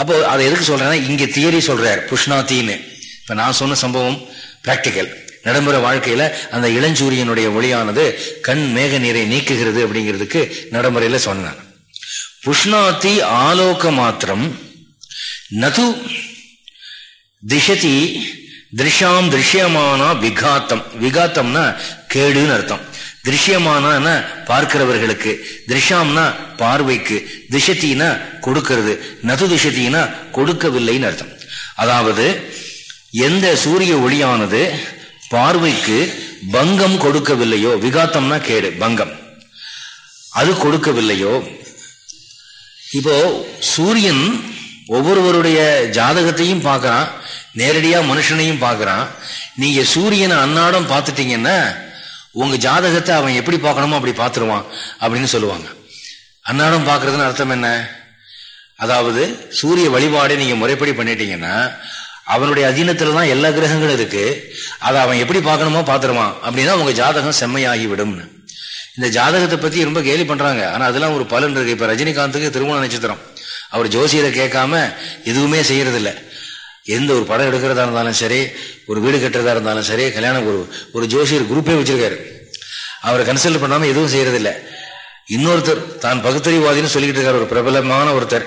அப்போ அதை எதுக்கு சொல்றேன்னா இங்க தியரி சொல்றார் புஷ்ணாத்தின்னு. இப்ப நான் சொன்ன சம்பவம் பிராக்டிக்கல் நடைமுறை வாழ்க்கையில அந்த இளஞ்சூரியனுடைய ஒளியானது கண் மேக நீரை நீக்குகிறது அப்படிங்கிறதுக்கு நடைமுறையில சொன்னான் புஷ்ணாத்தி ஆலோக மாத்திரம் நது திசதி திருஷாம் திருஷ்யமானா விகாத்தம். விகாத்தம்னா கேடுன்னு அர்த்தம். திருஷ்யமான பார்க்கிறவர்களுக்கு. திருஷாம்னா பார்வைக்கு. திசத்தினா கொடுக்கிறது. நது திசத்தினா கொடுக்கவில்லைன்னு அர்த்தம். அதாவது எந்த சூரிய ஒளியானது பார்வைக்கு பங்கம் கொடுக்கவில்லையோ விகாத்தம்னா கேடு பங்கம். அது கொடுக்கவில்லையோ இப்போ சூரியன் ஒவ்வொருவருடைய ஜாதகத்தையும் பார்க்கறான் நேரடியா மனுஷனையும் பார்க்கறான். நீங்க சூரியனை அன்னாடம் பார்த்துட்டீங்கன்னா உங்க ஜாதகத்தை அவன் எப்படி பார்க்கணுமோ அப்படி பார்த்துருவான் அப்படின்னு சொல்லுவாங்க. அன்னாடம் பார்க்கறதுன்னு அர்த்தம் என்ன? அதாவது சூரிய வழிபாடை நீங்க முறைப்படி பண்ணிட்டீங்கன்னா அவனுடைய அதீனத்துல தான் எல்லா கிரகங்களும் இருக்கு. அதை அவன் எப்படி பார்க்கணுமோ பார்த்துருவான். அப்படின்னா உங்க ஜாதகம் செம்மையாகி விடும்னு இந்த ஜாதகத்தை பத்தி ரொம்ப கேலி பண்றாங்க. ஆனா அதெல்லாம் ஒரு பலன் இருக்கு. இப்ப ரஜினிகாந்துக்கு திருமண நட்சத்திரம். அவர் ஜோசியரை கேட்காம எதுவுமே செய்யறதில்ல. எந்த ஒரு படம் எடுக்கிறதா இருந்தாலும் சரி ஒரு வீடு கட்டுறதா இருந்தாலும் சரி கல்யாணம் ஒரு ஒரு ஜோசியர் குரூப்பே வச்சிருக்காரு. அவரை கன்சல்ட் பண்ணாம எதுவும் செய்யறதில்ல. இன்னொருத்தர் தான் பகுத்தறிவாதின்னு சொல்லிக்கிட்டு இருக்காரு ஒரு பிரபலமான ஒருத்தர்.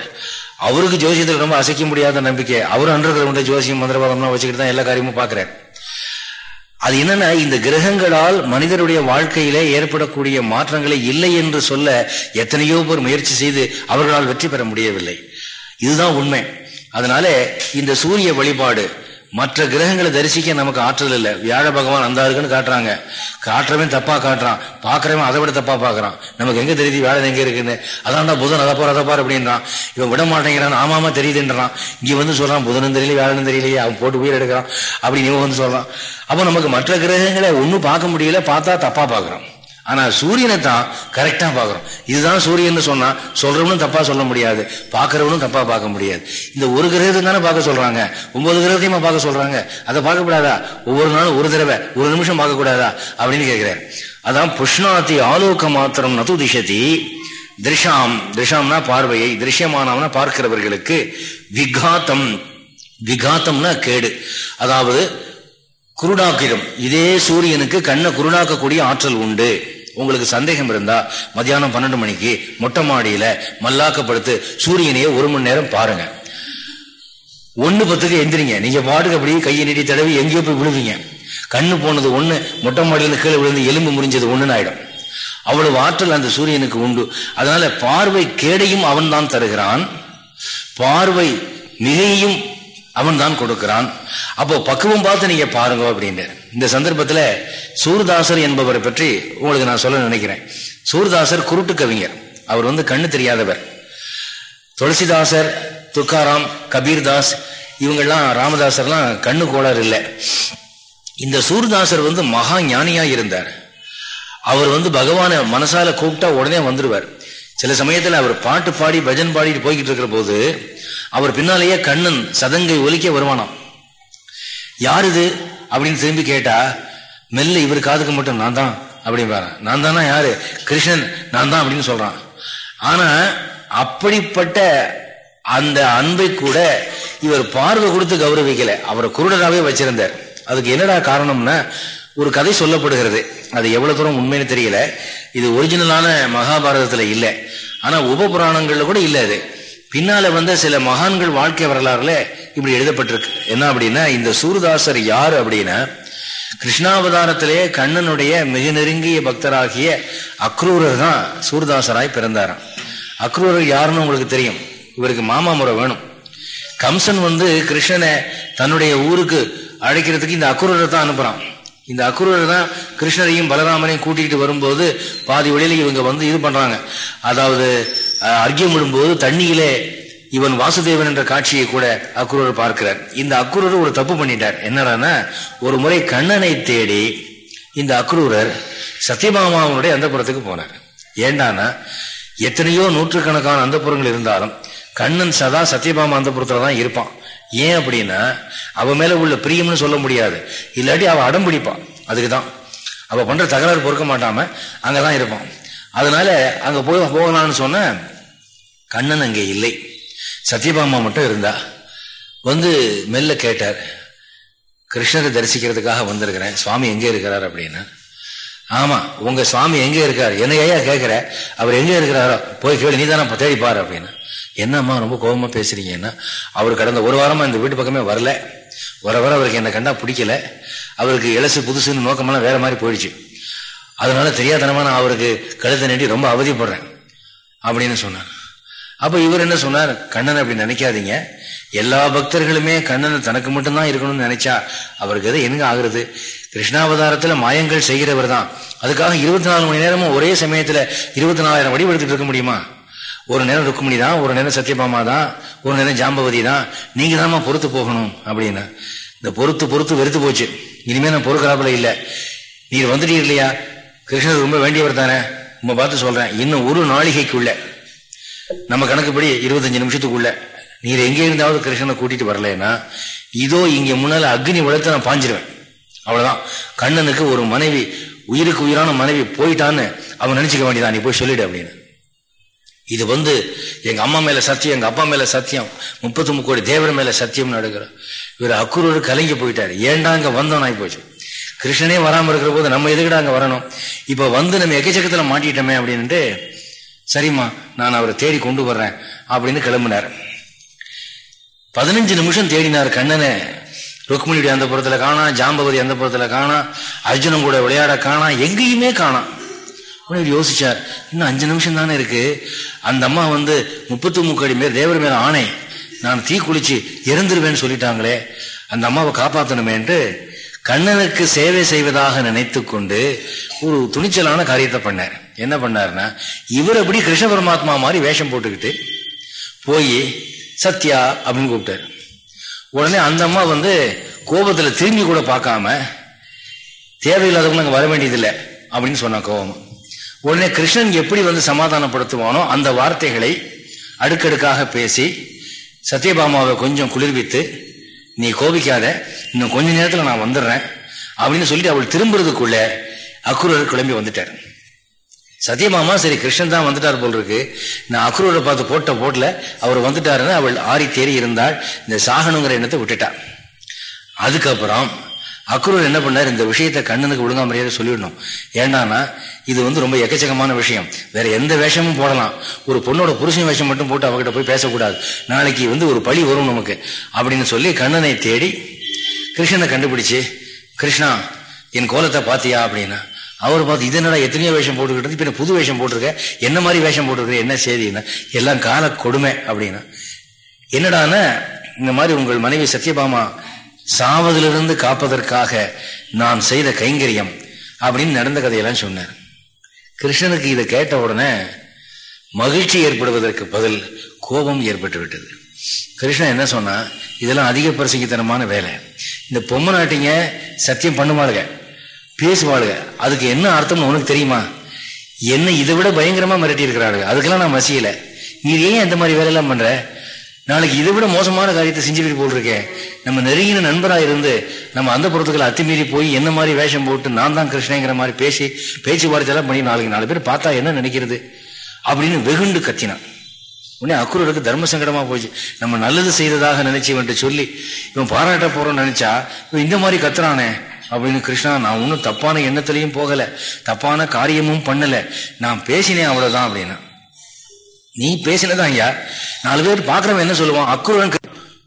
அவருக்கு ஜோசியத்தில் ரொம்ப அசைக்க முடியாத நம்பிக்கை. அவர் அன்றதில் கிரவுண்ட ஜோசியம் மந்திரவாதம்லாம் வச்சுக்கிட்டு தான் எல்லா காரியமும் பாக்குறாரு. அது என்னன்னா இந்த கிரகங்களால் மனிதருடைய வாழ்க்கையிலே ஏற்படக்கூடிய மாற்றங்களை இல்லை என்று சொல்ல எத்தனையோ பேர் முயற்சி செய்து அவர்களால் வெற்றி பெற முடியவில்லை. இதுதான் உண்மை. அதனால இந்த சூரிய வழிபாடு மற்ற கிரகங்களை தரிசிக்க நமக்கு ஆற்றல் இல்லை. வியாழ பகவான் அந்த இருக்குன்னு காட்டுறாங்க. காட்டுறவன் தப்பா காட்டுறான். பாக்குறவன் அதை விட தப்பா பாக்குறான் நமக்கு எங்க தெரியுது வேலை எங்க இருக்குன்னு? அதான்டா புதன் அதை போற அதை பாரு அப்படின்றான். இவன் விட மாட்டேங்கிறான் ஆமாமா தெரியுதுன்றான். இங்க வந்து சொல்றான் புதனும் தெரியல வியாழனும் தெரியலையே அவன் போட்டு உயிர் எடுக்கிறான். அப்படின்னு இவன் வந்து சொல்றான். அப்போ நமக்கு மற்ற கிரகங்களை ஒன்னும் பார்க்க முடியல பார்த்தா தப்பா பாக்குறான் ஆனா சூரியனை தான் கரெக்டா பாக்குறோம் இதுதான் சூரியன் சொன்னா சொல்றவனும் தப்பா சொல்ல முடியாது பாக்குறவனும் தப்பா பார்க்க முடியாது. இந்த ஒரு கிரகத்தை தானே பார்க்க சொல்றாங்க? ஒன்பது கிரகத்தையுமா பார்க்க சொல்றாங்க? அதை பார்க்கக்கூடாதா ஒவ்வொரு நாளும் ஒரு தடவை ஒரு நிமிஷம் பார்க்க கூடாதா அப்படின்னு கேட்கிறார். அதான் புஷ்ணாதி ஆலோக மாத்திரம் நது திசதி திருஷாம் திருஷாம்னா பார்வையை திருஷ்யமானவனா பார்க்கிறவர்களுக்கு விகாத்தம் விகாத்தம்னா கேடு. அதாவது குருடாக்கிடும் இதே சூரியனுக்கு கண்ணை குருடாக்கக்கூடிய ஆற்றல் உண்டு. உங்களுக்கு சந்தேகம் இருந்தா மத்தியானம் பன்னெண்டு மணிக்கு மொட்டை மாடியில மல்லாக்கப்படுத்து சூரியனையே ஒரு மணி நேரம் பாருங்க. ஒன்னு பத்துக்கு எந்திரிங்க. நீங்க பாட்டுக்கு அப்படியே கையை நீட்டி தடவி எங்கேயோ போய் விழுவீங்க. கண்ணு போனது ஒண்ணு மொட்டை மாடியில கீழே விழுந்து எலும்பு முறிஞ்சது ஒண்ணுன்னு ஆயிடும். அவ்வளவு ஆற்றல் அந்த சூரியனுக்கு உண்டு. அதனால பார்வை கேடையும் அவன் தான் தருகிறான். பார்வை மிகையும் அவன் தான் கொடுக்கிறான். அப்போ பக்குவம் பார்த்து நீங்க பாருங்க அப்படின்னு இந்த சந்தர்ப்பத்தில் சூர்தாசர் என்பவரை பற்றி உங்களுக்கு நான் சொல்ல நினைக்கிறேன். சூர்தாசர் குருட்டு கவிஞர். அவர் வந்து கண்ணு தெரியாதவர். துளசிதாசர் துக்காராம் கபீர்தாஸ் இவங்கெல்லாம் ராமதாசர்லாம் கண்ணு கோளாறு இல்லை. இந்த சூர்தாசர் வந்து மகா ஞானியா இருந்தார். அவர் வந்து பகவானை மனசால கூப்பிட்டா உடனே வந்துடுவார் சில சமயத்துல அவர் பாட்டு பாடி பஜன் பாடிட்டு போய்கிட்டு இருக்கிற போது அவர் பின்னாலேயே கண்ணன் சதங்கை ஒலிக்க வருவானாம். யார் இது? அப்படின்னு திரும்பி கேட்டா மெல்ல இவர் காதுக்கு மட்டும் நான் தான் அப்படின்பாரு நான் தானா யாரு? கிருஷ்ணன் நான் தான் அப்படின்னு சொல்றான். ஆனா அப்படிப்பட்ட அந்த அன்பை கூட இவர் பார்வை கொடுத்து கௌரவிக்கல. அவரை குருடராகவே வச்சிருந்தார். அதுக்கு என்னடா காரணம்னா ஒரு கதை சொல்லப்படுகிறது. அது எவ்வளவு தூரம் உண்மைன்னு தெரியல. இது ஒரிஜினலான மகாபாரதத்துல இல்லை. ஆனா உப புராணங்கள்ல கூட இல்லை அது. பின்னால வந்த சில மகான்கள் வாழ்க்கை வரலாறுல இப்படி எழுதப்பட்டிருக்கு. என்ன அப்படின்னா இந்த சூர்தாசர் யாரு அப்படின்னா கிருஷ்ணாவதாரத்திலே கண்ணனுடைய மிக நெருங்கிய பக்தராகிய அக்ரூரர் தான் சூர்தாசராய் பிறந்தாராம். அக்ரூரர் யாருன்னு உங்களுக்கு தெரியும். இவருக்கு மாமா முறை வேணும். கம்சன் வந்து கிருஷ்ணனை தன்னுடைய ஊருக்கு அழைக்கிறதுக்கு இந்த அக்ரூரரை தான் அனுப்புறான். இந்த அக்ரூரர் தான் கிருஷ்ணரையும் பலராமனையும் கூட்டிகிட்டு வரும்போது பாதி வழியில இவங்க வந்து இது பண்ணுறாங்க அதாவது அர்க்கியம் விடும்போது தண்ணியிலே இவன் வாசுதேவன் என்ற காட்சியை கூட அக்ரூரர் பார்க்கிறார். இந்த அக்ரூரர் ஒரு தப்பு பண்ணிட்டார். என்னடானா ஒரு முறை கண்ணனை தேடி இந்த அக்ரூரர் சத்யபாமாவனுடைய அந்த புறத்துக்கு போனார். ஏண்டானா எத்தனையோ நூற்றுக்கணக்கான அந்த புறங்கள் இருந்தாலும் கண்ணன் சதா சத்யபாமா அந்த புறத்துல தான் இருப்பான். ஏன் அப்படின்னா அவன் மேல உள்ள பிரியம்னு சொல்ல முடியாது. இல்லாட்டி அவள் அடம் பிடிப்பான். அதுக்குதான். அவள் பண்ற தகராறு பொறுக்க மாட்டாம அங்கதான் இருப்பான். அதனால அங்கே போய் போகலான்னு சொன்ன கண்ணன் அங்கே இல்லை. சத்யபாமா மட்டும் இருந்தா. வந்து மெல்ல கேட்டார் கிருஷ்ணரை தரிசிக்கிறதுக்காக வந்திருக்கிறேன். சுவாமி எங்கே இருக்கிறார் அப்படின்னு? ஆமா உங்க சுவாமி எங்கே இருக்கார்? என்ன ஐயா கேட்கிற அவர் எங்கே இருக்கிறாரோ? போய் கேளு நீ தானே தேடிப்பார் அப்படின்னு. என்னம்மா ரொம்ப கோபமா பேசுறீங்கன்னா அவர் கடந்த ஒரு வாரமா இந்த வீட்டு பக்கமே வரல. வர வர அவருக்கு என்னை கண்டா பிடிக்கல. அவருக்கு இலசு புதுசுன்னு நோக்கமெல்லாம் வேற மாதிரி போயிடுச்சு. அதனால தெரியாதனமா நான் அவருக்கு கழுத்தை நீட்டி ரொம்ப அவதிப்படுறேன் அப்படின்னு சொன்னார். அப்ப இவர் என்ன சொன்னார்? கண்ணன் அப்படி நினைக்காதீங்க. எல்லா பக்தர்களுமே கண்ணனை தனக்கு மட்டும்தான் இருக்கணும்னு நினைச்சா அவருக்கு எது எங்க ஆகுறது? கிருஷ்ணாவதாரத்துல மாயங்கள் செய்கிறவர் தான் அதுக்காக இருபத்தி நாலு மணி நேரமும் ஒரே சமயத்துல இருபத்தி நாலாயிரம் வடிவெடுத்துட்டு இருக்க முடியுமா? ஒரு நேரம் ருக்குமணி தான் ஒரு நேரம் சத்யபாமா தான் ஒரு நேரம் ஜாம்பவதி தான். நீங்க தான்மா பொறுத்து போகணும் அப்படின்னு. இந்த பொறுத்து பொறுத்து வெறுத்து போச்சு. இனிமே நான் பொறுக்கிறாப்புல இல்லை. நீர் வந்துட்டீர் இல்லையா? கிருஷ்ணர் ரொம்ப வேண்டியவர் தானே. உங்க பார்த்து சொல்றேன். இன்னும் ஒரு நாளிகைக்குள்ள நம்ம கணக்குப்படி இருபத்தஞ்சு நிமிஷத்துக்குள்ள நீர் எங்கே இருந்தாவது கிருஷ்ணனை கூட்டிட்டு வரலன்னா இதோ இங்க முன்னால அக்னி வளர்த்து நான் பாஞ்சிருவேன். அவ்வளவுதான். கண்ணனுக்கு ஒரு மனைவி உயிருக்கு உயிரான மனைவி போயிட்டான்னு அவன் நினைச்சுக்க வேண்டியதான் நீ போய் சொல்லிடு அப்படின்னு. இது வந்து எங்க அம்மா மேல சத்தியம் எங்க அப்பா மேல சத்தியம் முப்பத்தி கோடி தேவர் மேல சத்தியம் நடக்கிறோம் இவர் அக்குரோடு கலங்கி போயிட்டாரு. ஏண்டா அங்கே வந்தோம் ஆகி போச்சு. கிருஷ்ணனே வராமல் இருக்கிற போது நம்ம எதுக்கிட்ட அங்க வரணும்? இப்ப வந்து நம்ம எக்கச்சக்கத்துல மாட்டிட்டோமே அப்படின்ட்டு சரிம்மா நான் அவரை தேடி கொண்டு வர்றேன் அப்படின்னு கிளம்பினார். பதினஞ்சு நிமிஷம் தேடினார் கண்ணனை. ருக்மணியுடைய அந்த புறத்துல காணா ஜாம்பவதி அந்த புறத்துல காணா அர்ஜுனன் கூட விளையாட காணா எங்கேயுமே காணா. உடனே யோசிச்சார் இன்னும் அஞ்சு நிமிஷம் தானே இருக்கு? அந்த அம்மா வந்து முப்பத்தி முக்கடி மேல் தேவர் மேல ஆணை. நான் தீ குளிச்சு இறந்துருவேன்னு சொல்லிட்டாங்களே அந்த அம்மாவை காப்பாற்றணுமேன்ட்டு கண்ணனுக்கு சேவை செய்வதாக நினைத்து கொண்டு ஒரு துணிச்சலான காரியத்தை பண்ணார். என்ன பண்ணாருன்னா இவர் அப்படி கிருஷ்ண பரமாத்மா மாதிரி வேஷம் போட்டுக்கிட்டு போய் சத்யா அப்படின்னு கூப்பிட்டாரு. உடனே அந்த அம்மா வந்து கோபத்தில் திரும்பி கூட பார்க்காம தேவையில்லாதவங்க நாங்கள் வர வேண்டியதில்லை அப்படின்னு சொன்னா கோபம். உடனே கிருஷ்ணன் எப்படி வந்து சமாதானப்படுத்துவானோ அந்த வார்த்தைகளை அடுக்கடுக்காக பேசி சத்யபாமாவை கொஞ்சம் குளிர்வித்து நீ கோபிக்காத இன்னும் கொஞ்ச நேரத்தில் நான் வந்துடுறேன் அப்படின்னு சொல்லிட்டு அவள் திரும்புறதுக்குள்ள அக்குரர் கிளம்பி வந்துட்டார். சத்யபாமா சரி கிருஷ்ணன் தான் வந்துட்டார் போல் இருக்கு நான் அக்ரூரை பார்த்து போட்ட போட்டில் அவர் வந்துட்டாருன்னு அவள் ஆறி தேறி இருந்தாள். இந்த சாகனுங்கிற எண்ணத்தை விட்டுட்டான் அதுக்கப்புறம் அக்ரூர் என்ன பண்ணார்? இந்த விஷயத்தை கண்ணனுக்கு ஒழுங்கா மரியாதை சொல்லிடணும். ஏண்டானா இது வந்து ரொம்ப எக்கச்சக்கமான விஷயம். வேற எந்த வேஷமும் போடலாம். ஒரு பொண்ணோட புருஷன் வேஷம் மட்டும் போட்டு அவகிட்ட போய் பேசக்கூடாது. நாளைக்கு வந்து ஒரு பழி வரும் நமக்கு. அப்படின்னு சொல்லி கண்ணனை தேடி கிருஷ்ணனை கண்டுபிடிச்சு கிருஷ்ணா என் கோலத்தை பாத்தியா அப்படின்னா அவர் பார்த்து இது என்னடா எத்தனையோ வேஷம் போட்டுக்கிட்டு இப்ப புது வேஷம் போட்டிருக்க? என்ன மாதிரி வேஷம் போட்டிருக்க என்ன செய்தின்னா எல்லாம் கால கொடுமை அப்படின்னா. என்னடான இந்த மாதிரி உங்கள் மனைவி சத்யபாமா சாவதிலிருந்து காப்பதற்காக நான் செய்த கைங்கரியம் அப்படின்னு நடந்த கதையெல்லாம் சொன்னார். கிருஷ்ணனுக்கு இதை கேட்ட உடனே மகிழ்ச்சி ஏற்படுவதற்கு பதில் கோபம் ஏற்பட்டு விட்டது. கிருஷ்ணன் என்ன சொன்னா இதெல்லாம் அதிக பிரசங்கித்தனமான வேலை. இந்த பொம்மை நாட்டிங்க சத்தியம் பண்ணுவாளுங்க பேசுவாளுங்க. அதுக்கு என்ன அர்த்தம்னு உனக்கு தெரியுமா? என்ன இதை விட பயங்கரமா மிரட்டி இருக்கிறாளுங்க அதுக்கெல்லாம் நான் மசியல நீ ஏன் இந்த மாதிரி வேலையெல்லாம் பண்ற? நாளைக்கு இதை விட மோசமான காரியத்தை செஞ்சுட்டு போட்டிருக்கே. நம்ம நெருங்கின நண்பராக இருந்து நம்ம அந்த புறத்துக்களை அத்துமீறி போய் என்ன மாதிரி வேஷம் போட்டு நான் தான் கிருஷ்ணங்கிற மாதிரி பேசி பேச்சுவார்த்தையெல்லாம் பண்ணி நாளைக்கு நாலு பேர் பார்த்தா என்ன நினைக்கிறது? அப்படின்னு வெகுண்டு கத்தினான். உடனே அக்குரருக்கு தர்ம சங்கடமா போச்சு. நம்ம நல்லது செய்ததாக நினைச்சு இவன்ட்டு சொல்லி இவன் பாராட்ட போறோம்னு நினைச்சா இவன் இந்த மாதிரி கத்துறானே அப்படின்னு கிருஷ்ணா நான் ஒன்றும் தப்பான எண்ணத்திலையும் போகலை. தப்பான காரியமும் பண்ணலை. நான் பேசினேன் அவ்வளோதான் அப்படின்னா. நீ பேசினதான் ஐயா நாலு பேர் பாக்குறவன் என்ன சொல்லுவான்? அக்குருவன்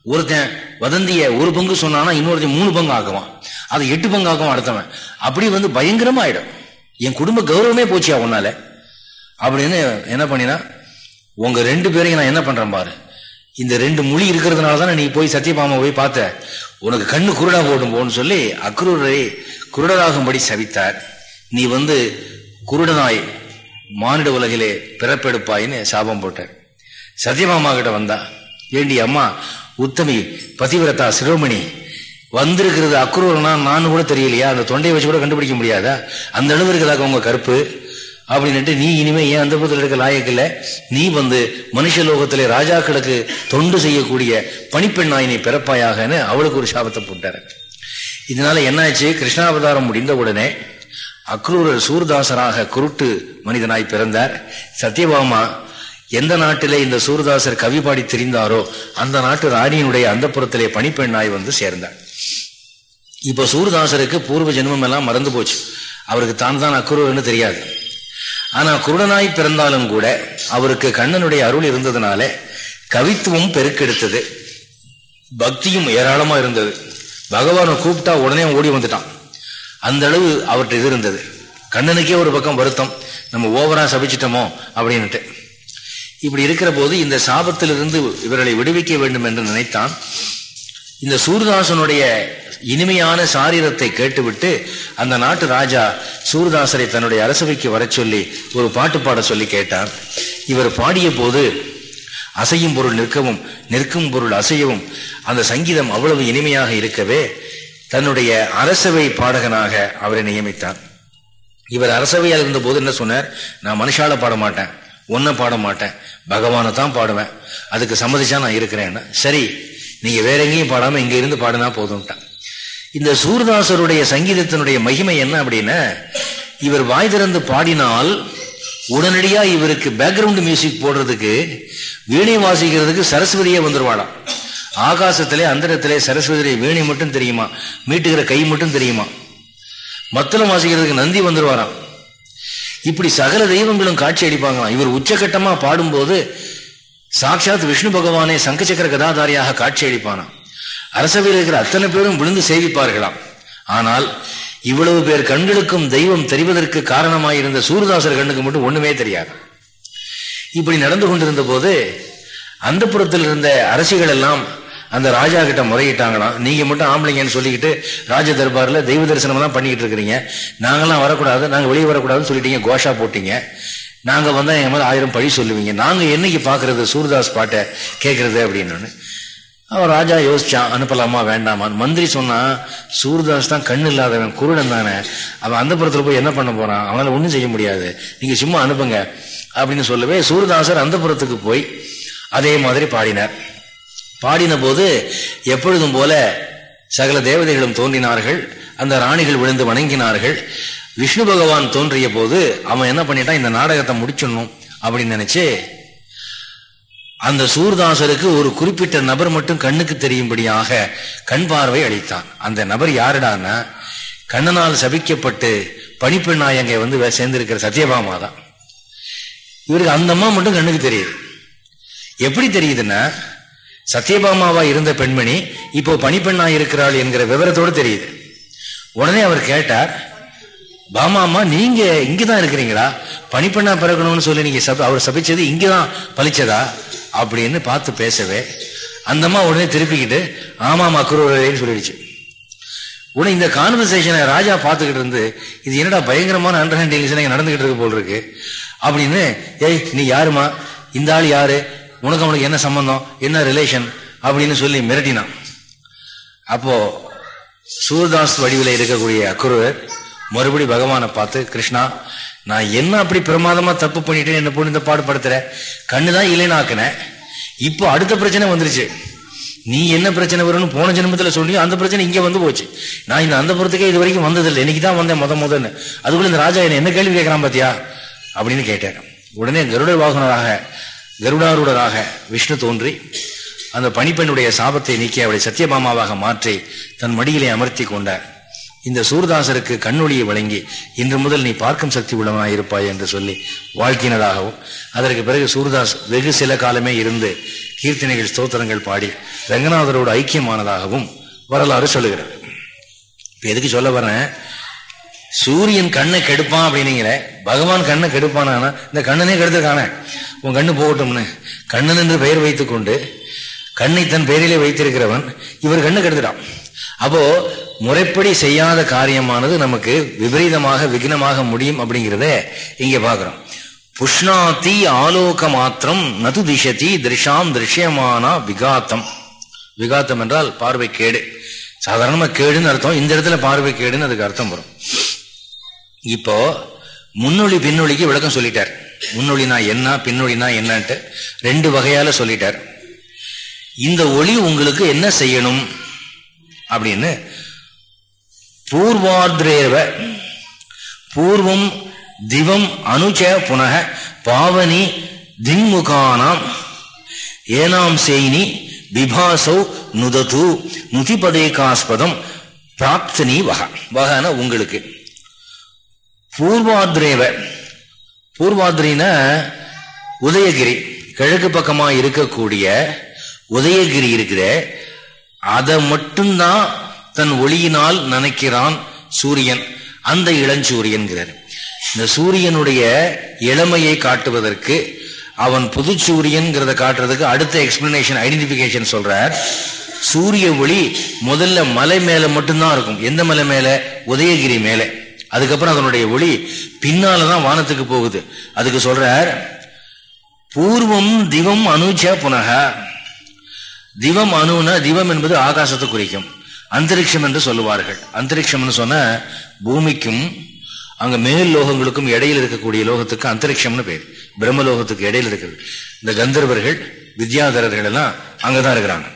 ஒருத்தன் வதந்திய ஒரு பங்கு சொன்னானா இன்னொருத்தன் மூணு பங்கு ஆக்குவான். அதை எட்டு பங்கு ஆக்குவான் அடுத்தவன். அப்படி வந்து பயங்கரமா ஆயிடும் என் குடும்ப கௌரவமே போச்சியா உன்னால? அப்படின்னு என்ன பண்ணினா உங்க ரெண்டு பேரையும் நான் என்ன பண்றேன் பாரு. இந்த ரெண்டு மொழி இருக்கிறதுனால தானே நீ போய் சத்தியபாமா போய் பார்த்த. உனக்கு கண்ணு குருடா போட்டும் போன்னு சொல்லி அக்ரூரை குருடராகும்படி சவித்தார் நீ வந்து குருடனாய் மானிட உலகிலே பிறப்பெடுப்பாயின்னு சாபம் போட்டார். சத்யமாமா கிட்ட வந்தா ஏண்டி அம்மா உத்தமி பதிவிரதா சிரோமணி வந்திருக்கிறது அக்ரூரனா நான் கூட தெரியலையா? அந்த தொண்டையை வச்சு கூட கண்டுபிடிக்க முடியாதா? அந்த அளவு இருக்கிறதாக உங்க கருப்பு. அப்படின்ட்டு நீ இனிமே ஏன் அந்த புறத்தில் இருக்க லாயக்கில்ல நீ வந்து மனுஷ லோகத்திலே ராஜாக்களுக்கு தொண்டு செய்யக்கூடிய பனிப்பெண்ணாயினை பிறப்பாயாகன்னு அவளுக்கு ஒரு சாபத்தை போட்டாரு. இதனால என்னாச்சு? கிருஷ்ணாவதாரம் முடிந்த உடனே அக்ரூர சூர்தாசராக குருட்டு மனிதனாய் பிறந்தார். சத்யபாமா எந்த நாட்டிலே இந்த சூர்தாசர் கவி பாடி தெரிந்தாரோ அந்த நாட்டு ராணியினுடைய அந்த புறத்திலே பணிப்பெண்ணாய் வந்து சேர்ந்தார். இப்போ சூர்தாசருக்கு பூர்வ ஜென்மம் எல்லாம் மறந்து போச்சு. அவருக்கு தான் தான் அக்ரூர்னு தெரியாது. ஆனால் குருடனாய் பிறந்தாலும் கூட அவருக்கு கண்ணனுடைய அருள் இருந்ததுனால கவித்துவம் பெருக்கெடுத்தது. பக்தியும் ஏராளமாக இருந்தது. பகவானை கூப்பிட்டா உடனே ஓடி வந்துட்டான். அந்த அளவு அவர்கிட்ட இது இருந்தது. கண்ணனுக்கே ஒரு பக்கம் வருத்தம். நம்ம ஓவரா சபிச்சிட்டோமோ அப்படின்ட்டு இப்படி இருக்கிற போது இந்த சாபத்திலிருந்து இவர்களை விடுவிக்க வேண்டும் என்று நினைத்தான். இந்த சூர்தாசனுடைய இனிமையான சாரீரத்தை கேட்டுவிட்டு அந்த நாட்டு ராஜா சூர்தாசரை தன்னுடைய அரசவைக்கு வர சொல்லி ஒரு பாட்டு பாட சொல்லி கேட்டார். இவர் பாடிய போது அசையும் பொருள் நிற்கவும் நிற்கும் பொருள் அசையவும் அந்த சங்கீதம் அவ்வளவு இனிமையாக இருக்கவே தன்னுடைய அரசவை பாடகனாக அவரை நியமித்தார். இவர் அரசவையால் இருந்த போது என்ன சொன்னார்? நான் மனுஷால பாட மாட்டேன். ஒன்ன பாட மாட்டேன். பகவானை தான் பாடுவேன். அதுக்கு சம்மதிச்சா நான் இருக்கிறேன்னா. சரி நீங்க வேற எங்கேயும் பாடாம இங்க இருந்து பாடினா போதும்ட்டான் இந்த சூர்தாசருடைய சங்கீதத்தினுடைய மகிமை என்ன அப்படின்னா இவர் வாய் திறந்து பாடினால் உடனடியா இவருக்கு பேக்ரவுண்ட் மியூசிக் போடுறதுக்கு வீணை வாசிக்கிறதுக்கு சரஸ்வதியே வந்துருவாளாம். ஆகாசத்திலே அந்தரத்திலே சரஸ்வதியை வீணை மட்டும் தெரியுமா? மீட்டுகிற கை மட்டும் தெரியுமா? மத்தளம் வாசிக்கிறதுக்கு நந்தி வந்துருவாராம். இப்படி சகல தெய்வங்களும் காட்சி அடிப்பாங்களாம். இவர் உச்சகட்டமா பாடும்போது சாட்சாத் விஷ்ணு பகவானே சங்கச்சக்கர கதாதாரியாக காட்சி அளிப்பானாம் அரசவையில் இருக்கிற அத்தனை பேரும் விழுந்து சேவிப்பார்களாம். ஆனால் இவ்வளவு பேர் கண்களுக்கும் தெய்வம் தெரிவதற்கு காரணமாயிருந்த சூரதாசர் கண்ணுக்கு மட்டும் ஒண்ணுமே தெரியாது. இப்படி நடந்து கொண்டிருந்த போது அந்த புறத்தில் இருந்த அரசிகள் எல்லாம் அந்த ராஜா கிட்ட முறையிட்டாங்கன்னா நீங்க மட்டும் ஆம்பளைங்கன்னு சொல்லிக்கிட்டு ராஜ தர்பாரில் தெய்வ தரிசனம் பண்ணிக்கிட்டு இருக்கிறீங்க நாங்கெல்லாம் வரக்கூடாது நாங்கள் வெளியே வரக்கூடாதுன்னு சொல்லிட்டீங்க கோஷா போட்டீங்க. நாங்கள் வந்தால் எங்கள் மேலே ஆயிரம் பழி சொல்லுவீங்க. நாங்கள் என்னைக்கு பார்க்குறது சூர்தாஸ் பாட்டை கேட்கறது அப்படின்னு. அவன் ராஜா யோசிச்சான் அனுப்பலாமா வேண்டாமான்னு மந்திரி சொன்னான் சூர்தாஸ் தான் கண்ணு இல்லாதவன் குருடன் தானே. அவன் அந்த புறத்தில் போய் என்ன பண்ண போறான்? அவனால் ஒன்றும் செய்ய முடியாது. நீங்கள் சும்மா அனுப்புங்க அப்படின்னு சொல்லவே சூர்தாசர் அந்த புறத்துக்கு போய் அதே மாதிரி பாடினார். பாடின போது எப்பொழுதும் போல சகல தேவதைகளும் தோன்றினார்கள் அந்த ராணிகள் விழுந்து வணங்கினார்கள். விஷ்ணு பகவான் தோன்றிய போது அவன் என்ன பண்ணிட்டான் இந்த நாடகத்தை முடிச்சிடணும் அப்படின்னு நினைச்சு அந்த சூர்தாசருக்கு ஒரு குறிப்பிட்ட நபர் மட்டும் கண்ணுக்கு தெரியும்படியாக கண் பார்வை அளித்தான். அந்த நபர் யாருடான்னா கண்ணனால் சபிக்கப்பட்டு பனிப்பெண்ணாய் அங்கே வந்து சேர்ந்திருக்கிற சத்யபாமா தான். இவருக்கு அந்த அம்மா மட்டும் கண்ணுக்கு தெரியுது. எப்படி தெரியுதுன்னா சத்யபாமாவா இருந்த பெண்மணி இப்போ பணிப்பெண்ணா இருக்கிறாள் என்கிற விவரத்தோடு தெரியுது. உடனே அவர் கேட்டார் பாமாமா நீங்க இங்கதான் இருக்கிறீங்களா? பணிப்பெண்ணா பிறக்கணும்னு சொல்லி நீங்க அவர் சபிச்சது இங்கதான் பழிச்சதா? அப்படின்னு பார்த்து பேசவே அந்தம்மா உடனே திருப்பிக்கிட்டு ஆமாம் அக்ரூரேன்னு சொல்லிடுச்சு. உடனே இந்த கான்வர்சேஷனை ராஜா பார்த்துக்கிட்டு இருந்து இது என்னடா பயங்கரமான அண்டர்ஸ்டாண்டிங்ஸ் நடந்துகிட்டு இருக்கு போல் இருக்கு. அப்படின்னு ஏய் நீ யாருமா இந்த ஆள் யாரு? உனக்கு அவனுக்கு என்ன சம்பந்தம்? என்ன ரிலேஷன் அப்படின்னு சொல்லி மிரட்டினான். அப்போ சூர்தாஸ் வடிவில் இருக்கக்கூடிய அக்குருவர் மறுபடி பகவானை பார்த்து கிருஷ்ணா நான் என்ன அப்படி பிரமாதமா தப்பு பண்ணிட்டு என்ன பொண்ணு இந்த பாடுபடுத்துற? கண்ணுதான் இல்லைனாக்குனேன் இப்போ அடுத்த பிரச்சனை வந்துருச்சு. நீ என்ன பிரச்சனை வரும்னு போன ஜென்மத்தில் சொன்னியோ அந்த பிரச்சனை இங்கே வந்து போச்சு. நான் இந்த அந்த புறத்துக்கே இது வரைக்கும் வந்ததில்லை. இன்னைக்கு தான் வந்தேன் முத முதன்னு அதுக்குள்ள இந்த ராஜா என்ன என்ன கேள்வி கேட்கறான் பாத்தியா? அப்படின்னு கேட்டேன் உடனே கருட வாகனராக கருடாரூடராக விஷ்ணு தோன்றி அந்த பணிப்பெண்ணுடைய சாபத்தை நீக்கி அவளை சத்தியபாமாவாக மாற்றி தன் மடியிலே அமர்த்தி கொண்டார். இந்த சூர்தாசருக்கு கண்ணொழியை வழங்கி இன்று முதல் நீ பார்க்கும் சக்தி உள்ளவனாய் இருப்பாய் என்று சொல்லி வாழ்த்தினதாகவும் அதற்கு பிறகு சூர்தாஸ் வெகு சில காலமே இருந்து கீர்த்தனைகள் ஸ்தோத்திரங்கள் பாடி ரங்கநாதரோடு ஐக்கியமானதாகவும் வரலாறு சொல்லுகிறது. இப்போ எதுக்கு சொல்ல வரேன் சூரியன் கண்ணை கெடுப்பான் அப்படின்னீங்கள பகவான் கண்ணை கெடுப்பானா இந்த கண்ணனே கெடுத்துருக்கானே. உன் கண்ணு போகட்டும்னு கண்ணன் என்று பெயர் வைத்துக்கொண்டு கண்ணை தன் பெயரிலே வைத்திருக்கிறவன் இவர் கண்ணு கெடுத்துட்டான். அப்போ முறைப்படி செய்யாத காரியமானது நமக்கு விபரீதமாக விக்னமாக முடியும் அப்படிங்கிறத இங்கே பார்க்குறோம். புஷ்ணாத்தி ஆலோக மாத்திரம் நது திசதி திருஷாம் திருஷ்யமானா விகாத்தம். விகாத்தம் என்றால் பார்வை கேடு. சாதாரணமாக கேடுன்னு அர்த்தம். இந்த இடத்துல பார்வை கேடுன்னு அதுக்கு அர்த்தம் வரும். இப்போ முன்னொழி பின்னொழிக்கு விளக்கம் சொல்லிட்டார். முன்னொழினா என்ன பின்னொழினா என்னன்ட்டு ரெண்டு வகையால சொல்லிட்டார். இந்த ஒளி உங்களுக்கு என்ன செய்யணும்? அப்படின்னு பூர்வார்திரேவ பூர்வம் திவம் அனுச்ச புனக பாவனி திங்முகானாம் ஏனாம் செய்னி விபாசௌ நுதது நுதிபதேகாஸ்பதம் பிராப்தனி வக வகன உங்களுக்கு. பூர்வாத்ரேவ பூர்வாத்ரின உதயகிரி கிழக்கு பக்கமா இருக்கக்கூடிய உதயகிரி இருக்கிற அதை மட்டும்தான் தன் ஒளியினால் நினைக்கிறான் சூரியன் அந்த இளஞ்சூரியன்கிறார். இந்த சூரியனுடைய இளமையை காட்டுவதற்கு அவன் புது சூரியன்கிறத காட்டுறதுக்கு அடுத்த எக்ஸ்பிளனேஷன் ஐடென்டிபிகேஷன் சொல்றார். சூரிய ஒளி முதல்ல மலை மேல மட்டும்தான் இருக்கும். எந்த மலை மேல? உதயகிரி மேலே. அதுக்கப்புறம் அதனுடைய ஒளி பின்னாலதான் வானத்துக்கு போகுது. அதுக்கு சொல்றார் பூர்வம் திவம் அணுச்ச புனக. திவம் அணுனா திவம் என்பது ஆகாசத்தை குறிக்கும். அந்தரிக்ஷம் என்று சொல்லுவார்கள். அந்தரிக்ஷம்னு சொன்ன பூமிக்கும் அங்க மேல் லோகங்களுக்கும் இடையில் இருக்கக்கூடிய லோகத்துக்கு அந்தரிக்ஷம்னு பேர். பிரம்ம லோகத்துக்கு இடையில் இருக்கிறது இந்த கந்தர்வர்கள் வித்யாதரர்கள் எல்லாம் அங்கதான் இருக்கிறாங்க.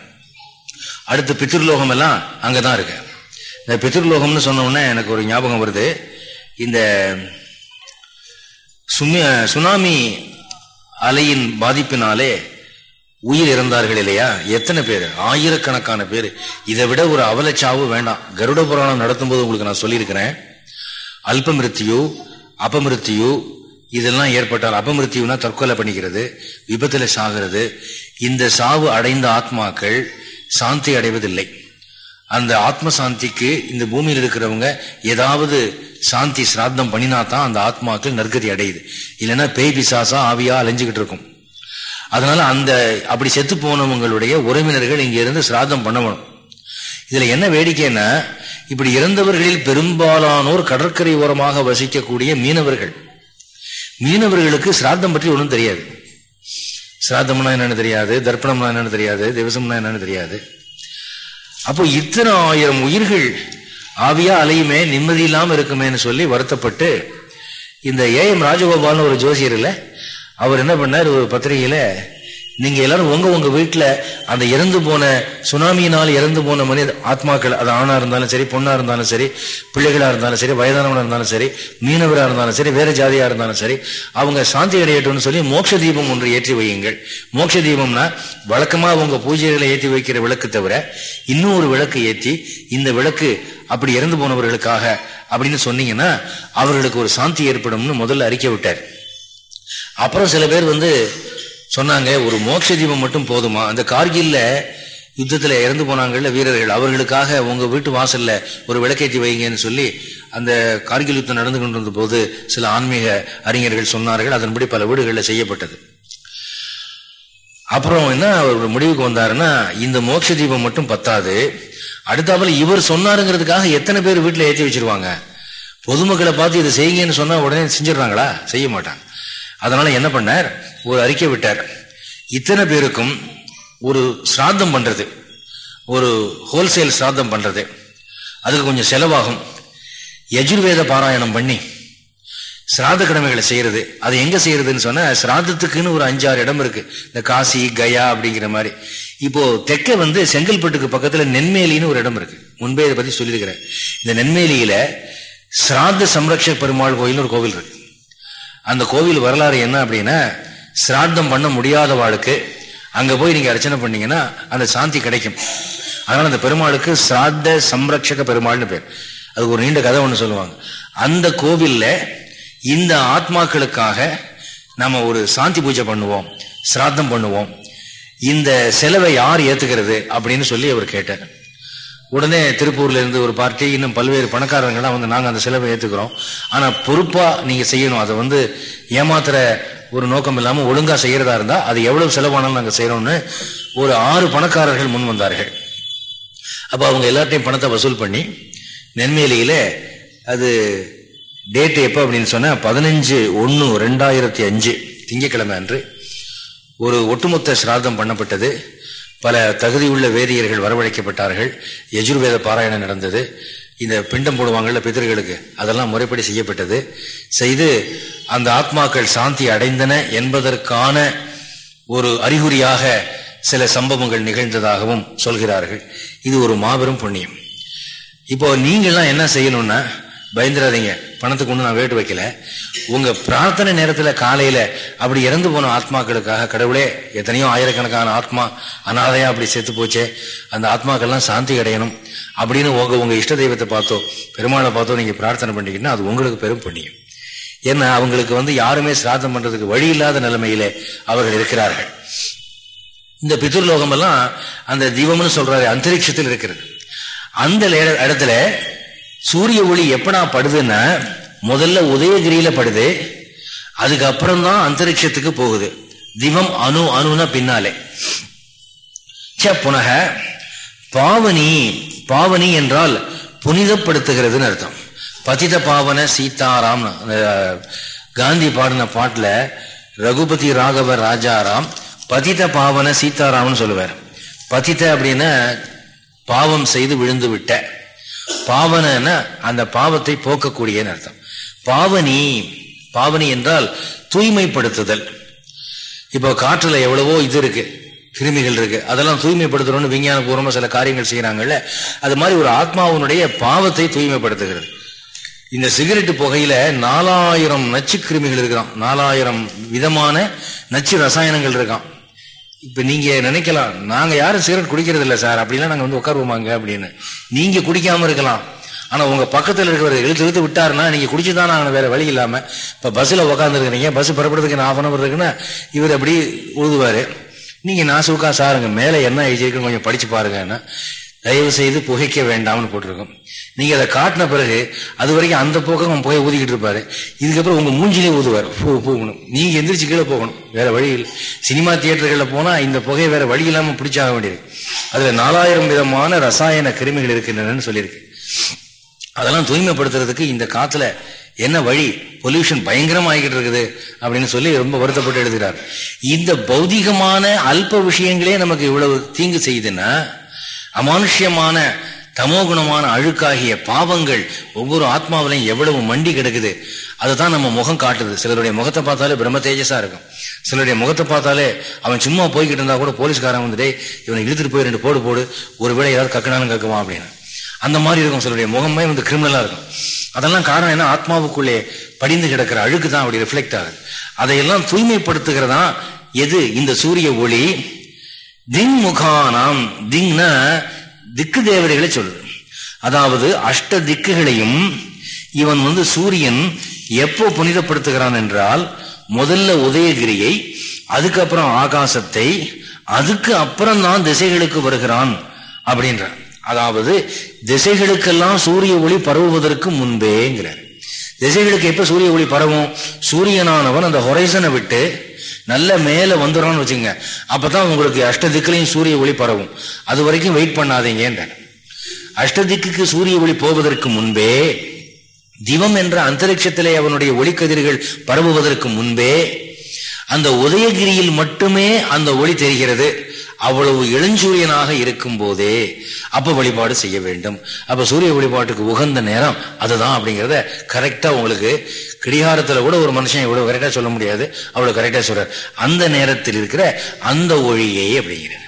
அடுத்து பித்ருலோகம் எல்லாம் அங்கதான் இருக்கு. இந்த பித்ருலோகம்னு சொன்ன எனக்கு ஒரு ஞாபகம் வருது. இந்த சுனாமி அலையின் பாதிப்பினாலே உயிர் இறந்தார்கள் இல்லையா? எத்தனை பேர்? ஆயிரக்கணக்கான பேர். இதை விட ஒரு அவலச்சாவு வேண்டாம். கருட புராணம் நடத்தும் போது உங்களுக்கு நான் சொல்லியிருக்கிறேன். அல்பமிருத்தியு அபமிருத்தியு இதெல்லாம் ஏற்பட்டால் அபமிருத்தியுனா தற்கொலை பண்ணிக்கிறது விபத்தில் சாகிறது. இந்த சாவு அடைந்த ஆத்மாக்கள் சாந்தி அடைவதில்லை. அந்த ஆத்ம சாந்திக்கு இந்த பூமியில் இருக்கிறவங்க ஏதாவது சாந்தி சிராத்தம் பண்ணினா தான் அந்த ஆத்மாக்கள் நற்கதி அடையுது. இல்லைன்னா பேய் பிசாசா ஆவியா அலைஞ்சுக்கிட்டு இருக்கும். அதனால அந்த அப்படி செத்து போனவங்களுடைய உறவினர்கள் இங்க இருந்து சிராதம் பண்ணணும். இதுல என்ன வேடிக்கைன்னா இப்படி இறந்தவர்களில் பெரும்பாலானோர் கடற்கரை ஓரமாக வசிக்கக்கூடிய மீனவர்கள். மீனவர்களுக்கு சிராதம் பற்றி ஒன்றும் தெரியாது. சிராதம்னா என்னன்னு தெரியாது தர்ப்பணம்னா என்னன்னு தெரியாது திவசம்னா என்னன்னு தெரியாது. அப்போ இத்தனை ஆயிரம் உயிர்கள் ஆவியா அலையுமே நிம்மதி இல்லாமல் இருக்குமேன்னு சொல்லி வருத்தப்பட்டு இந்த ஏஎம் ராஜகோபால்னு ஒரு ஜோசியர் இல்லை அவர் என்ன பண்ணார் ஒரு பத்திரிகையில் நீங்க எல்லாரும் உங்க உங்க வீட்டுல அந்த இறந்து போன சுனாமியினால் இறந்து போன மனித ஆத்மாக்கள் அது ஆணா இருந்தாலும் சரி பொண்ணா இருந்தாலும் சரி பிள்ளைகளா இருந்தாலும் சரி வயதானவனா இருந்தாலும் சரி மீனவரா இருந்தாலும் சரி வேற ஜாதியா இருந்தாலும் சரி அவங்க சாந்தி அடையட்டும்னு சொல்லி மோட்ச தீபம் ஒன்று ஏற்றி வையுங்கள். மோட்ச தீபம்னா வழக்கமா உங்க பூஜைகளை ஏற்றி வைக்கிற விளக்கு தவிர இன்னும் ஒரு விளக்கு ஏற்றி இந்த விளக்கு அப்படி இறந்து போனவர்களுக்காக அப்படின்னு சொன்னீங்கன்னா அவர்களுக்கு ஒரு சாந்தி ஏற்படும்னு முதல்ல அறிக்கை விட்டார். அப்புறம் சில பேர் வந்து சொன்னாங்க ஒரு மோட்ச தீபம் மட்டும் போதுமா? அந்த கார்கில்ல யுத்தத்துல இறந்து போனாங்கல்ல வீரர்கள். அவர்களுக்காக உங்க வீட்டு வாசல்ல ஒரு விளக்கேற்றி வைங்கன்னு சொல்லி அந்த கார்கில் யுத்தம் நடந்து கொண்டிருந்த போது சில ஆன்மீக அறிஞர்கள் சொன்னார்கள். அதன்படி பல வீடுகளில் செய்யப்பட்டது. அப்புறம் என்ன அவர் முடிவுக்கு வந்தாருன்னா இந்த மோட்ச தீபம் மட்டும் பத்தாது. அடுத்தாப்புல இவர் சொன்னாருங்கிறதுக்காக எத்தனை பேர் வீட்டில் ஏற்றி வச்சிருவாங்க? பொதுமக்களை பார்த்து இதை செய்யுங்கன்னு சொன்னா உடனே செஞ்சிடறாங்களா? செய்ய மாட்டாங்க. அதனால என்ன பண்ணார்? ஒரு அறிக்கை விட்டார். இத்தனை பேருக்கும் ஒரு சிராத்தம் பண்றது ஒரு ஹோல்சேல் சிராதம் பண்றது. அதுக்கு கொஞ்சம் செலவாகும். யஜுர்வேத பாராயணம் பண்ணி சிராத கடமைகளை செய்யறது. அது எங்க செய்யறதுன்னு சொன்னா சிராதத்துக்குன்னு ஒரு அஞ்சாறு இடம் இருக்கு. இந்த காசி கயா அப்படிங்கிற மாதிரி. இப்போ தெற்க வந்து செங்கல்பட்டுக்கு பக்கத்துல நென்மேலின்னு ஒரு இடம் இருக்கு. முன்பே இதை பத்தி சொல்லியிருக்கிறேன். இந்த நென்மேலியில சிராத சம்ரக்ஷ பெருமாள் கோயில் ஒரு கோவில் இருக்கு. அந்த கோவில் வரலாறு என்ன அப்படின்னா சிராத்தம் பண்ண முடியாத வாழ்க்கை அங்கே போய் நீங்கள் அர்ச்சனை பண்ணீங்கன்னா அந்த சாந்தி கிடைக்கும். அதனால் அந்த பெருமாளுக்கு சிராத்த சம்ரட்சக பெருமாள்னு பேர். அதுக்கு ஒரு நீண்ட கதை ஒன்று சொல்லுவாங்க. அந்த கோவிலில் இந்த ஆத்மாக்களுக்காக நம்ம ஒரு சாந்தி பூஜை பண்ணுவோம் சிராத்தம் பண்ணுவோம். இந்த செலவை யார் ஏற்றுக்கிறது அப்படின்னு சொல்லி அவர் கேட்டார். உடனே திருப்பூர்ல இருந்து ஒரு பார்ட்டி இன்னும் பல்வேறு பணக்காரங்களாம் வந்து நாங்கள் அந்த செலவை ஏற்றுக்கிறோம் ஆனால் பொறுப்பாக நீங்கள் செய்யணும். அதை வந்து ஏமாத்துற ஒரு நோக்கம் இல்லாமல் ஒழுங்காக செய்கிறதா இருந்தால் அது எவ்வளவு செலவானாலும் நாங்கள் செய்கிறோம்னு ஒரு ஆறு பணக்காரர்கள் முன் வந்தார்கள். அப்போ அவங்க எல்லார்ட்டையும் பணத்தை வசூல் பண்ணி நென்மையிலையில் அது டேட் எப்போ அப்படின்னு சொன்னால் பதினஞ்சு ஒன்று ரெண்டாயிரத்தி அஞ்சு திங்கக்கிழமை அன்று ஒரு ஒட்டுமொத்த சிராதம் பண்ணப்பட்டது. பல தகுதியுள்ள வேதியர்கள் வரவழைக்கப்பட்டார்கள். யஜுர்வேத பாராயணம் நடந்தது. இந்த பிண்டம் போடுவாங்கள்ல பிதர்களுக்கு அதெல்லாம் முறைப்படி செய்யப்பட்டது. செய்து அந்த ஆத்மாக்கள் சாந்தி அடைந்தன என்பதற்கான ஒரு அறிகுறியாக சில சம்பவங்கள் நிகழ்ந்ததாகவும் சொல்கிறார்கள். இது ஒரு மாபெரும் புண்ணியம். இப்போ நீங்கள்லாம் என்ன செய்யணும்னா பயந்துடாதீங்க பணத்துக்கு ஒன்று நான் வேட்டு வைக்கல. உங்க பிரார்த்தனை நேரத்தில் காலையில அப்படி இறந்து போன ஆத்மாக்களுக்காக கடவுளே எத்தனையோ ஆயிரக்கணக்கான ஆத்மா அனாதையா அப்படி செத்து போச்சே. அந்த ஆத்மாக்கள்லாம் சாந்தி அடையணும் அப்படின்னு உங்க உங்க இஷ்ட தெய்வத்தை பார்த்தோ பெருமாளை பார்த்தோ நீங்க பிரார்த்தனை பண்ணிக்கிட்டா அது உங்களுக்கு பெரும் புண்ணியம். ஏன்னா அவங்களுக்கு வந்து யாருமே சிராதம் பண்றதுக்கு வழி இல்லாத நிலைமையில அவர்கள் இருக்கிறார்கள். இந்த பிதுர்லோகம் எல்லாம் அந்த தீபம்னு சொல்றாரு அந்தரிக்ஷத்தில் இருக்கிறது. அந்த இடத்துல சூரிய ஒளி எப்படா படுதுன்னா முதல்ல உதயகிரியில படுது. அதுக்கப்புறம் தான் அந்தரிக்ஷத்துக்கு போகுது. திவம் அணு அணுனா பின்னாலே. ச புனக பாவனி பாவனி என்றால் புனிதப்படுத்துகிறதுன்னு அர்த்தம். பதித பாவன சீதாராம் காந்தி பாடின பாட்டில் ரகுபதி ராகவ ராஜாராம் பதித பாவன சீதாராம்னு சொல்லுவார். பதித அப்படின்னா பாவம் செய்து விழுந்து விட்ட. பாவன அந்த பாவத்தை போக்கக்கூடியன்னு அர்த்தம். பாவனி பாவனி என்றால் தூய்மைப்படுத்துதல். இப்போ காற்றுல எவ்வளவோ இது இருக்கு கிருமிகள் இருக்கு அதெல்லாம் தூய்மைப்படுத்துறோம்னு விஞ்ஞான பூர்வமா சில காரியங்கள் செய்யறாங்கல்ல அது மாதிரி ஒரு ஆத்மாவினுடைய பாவத்தை தூய்மைப்படுத்துகிறது. இந்த சிகரெட்டு புகையில நாலாயிரம் நச்சு கிருமிகள் இருக்கான் நாலாயிரம் விதமான நச்சு ரசாயனங்கள் இருக்கான் இப்ப நீங்க நினைக்கலாம் நாங்க யாரும் சிகரெட் குடிக்கிறது இல்லை சார் அப்படிலாம் நாங்க வந்து உட்காருவோமாங்க அப்படின்னு. நீங்க குடிக்காம இருக்கலாம். ஆனா உங்க பக்கத்தில் இருக்கிறவர் இழுத்து இழுத்து விட்டாருன்னா நீங்க குடிச்சுதான் நாங்க வேற வழி இல்லாம. இப்ப பஸ்ல உட்காந்துருக்கீங்க பஸ் புறப்படுறதுக்கு ஆஃப் அன் அவர் இருக்குன்னா இவர் அப்படி உழுதுவாரு. நீங்க நாசுக்கா சாருங்க மேல என்ன எழுதியிருக்குன்னு கொஞ்சம் படிச்சு பாருங்கன்னா தயவு செய்து புகைக்க வேண்டாம்னு போட்டிருக்கோம். நீங்க அதை காட்டின பிறகு அது வரைக்கும் அந்த போக்கம் போய் ஊதிக்கிட்டு இருப்பாரு. இதுக்கப்புறம் உங்க மூஞ்சிலே ஊதுவார். போகணும் நீங்க எந்திரிச்சு கீழே போகணும். வேற வழி இல்லை. சினிமா தியேட்டர்களில் போனா இந்த புகையை வேற வழி இல்லாம பிடிச்சாக வேண்டியது அதுல நாலாயிரம் விதமான ரசாயன கிருமிகள் இருக்கின்றன சொல்லியிருக்கு. அதெல்லாம் தூய்மைப்படுத்துறதுக்கு இந்த காத்துல என்ன வழி? பொல்யூஷன் பயங்கரம் ஆகிக்கிட்டு இருக்குது அப்படின்னு சொல்லி ரொம்ப வருத்தப்பட்டு எழுதுகிறார். இந்த பௌதிகமான அல்ப விஷயங்களே நமக்கு இவ்வளவு தீங்கு செய்யுதுன்னா அமானுஷ்யமான தமோகுணமான அழுக்காகிய பாவங்கள் ஒவ்வொரு ஆத்மாவிலையும் எவ்வளவு மண்டி கிடக்குது அதுதான் நம்ம முகம் காட்டுது. சிலருடைய முகத்தை பார்த்தாலே பிரம்ம தேஜஸா இருக்கும். சிலருடைய முகத்தை பார்த்தாலே அவன் சும்மா போய்கிட்டு இருந்தா கூட போலீஸ்காரன் வந்துட்டே இவனை இழுத்துட்டு போய் ரெண்டு போடு போடு. ஒருவேளை ஏதாவது கக்கனாலும் கக்குவான் அப்படின்னு. அந்த மாதிரி இருக்கும் சிலருடைய முகமே வந்து கிரிமினலா இருக்கும். அதெல்லாம் காரணம் என்ன? ஆத்மாவுக்குள்ளே படிந்து கிடக்கிற அழுக்கு தான் அப்படி ரிஃப்ளெக்ட் ஆகுது. அதையெல்லாம் தூய்மைப்படுத்துகிறதா? எது? இந்த சூரிய ஒளி. திங் முகானாம் திங்னா திக்கு தேவதைகளை சொல்லுது அதாவது அஷ்ட திக்குகளையும் இவன் வந்து சூரியன் எப்போ புனிதப்படுத்துகிறான் என்றால் முதல்ல உதயகிரியை அதுக்கப்புறம் ஆகாசத்தை அதுக்கு அப்புறம் தான் திசைகளுக்கு வருகிறான் அப்படின்றான் அதாவது திசைகளுக்கெல்லாம் சூரிய ஒளி பரவுவதற்கு முன்பேங்கிறார். திசைகளுக்கு எப்ப சூரிய ஒளி பரவும்? சூரியனானவன் அந்த ஹொரைசனை விட்டு நல்ல மேல வந்துடும்னு வச்சுங்க அப்பதான் உங்களுக்கு அஷ்டதிக்கிலையும் சூரிய ஒளி பரவும். அது வரைக்கும் வெயிட் பண்ணாதீங்க அஷ்டதிக்கு சூரிய ஒளி போவதற்கு முன்பே திவம் என்ற அந்தரிக்ஷத்திலே அவனுடைய ஒளிக்கதிர்கள் பரவுவதற்கு முன்பே அந்த உதயகிரியில் மட்டுமே அந்த ஒளி தெரிகிறது. அவ்வளவு இளஞ்சூரியனாக இருக்கும் போதே அப்ப வழிபாடு செய்ய வேண்டும். அப்ப சூரிய வழிபாட்டுக்கு உகந்த நேரம் அதுதான் அப்படிங்கிறத கரெக்டா உங்களுக்கு கிடிகாரத்துல கூட ஒரு மனுஷன் இவ்வளவு கரெக்டா சொல்ல முடியாது. அவ்வளவு கரெக்டா சொல்றாரு. அந்த நேரத்தில் இருக்கிற அந்த ஒளியை அப்படிங்கிறது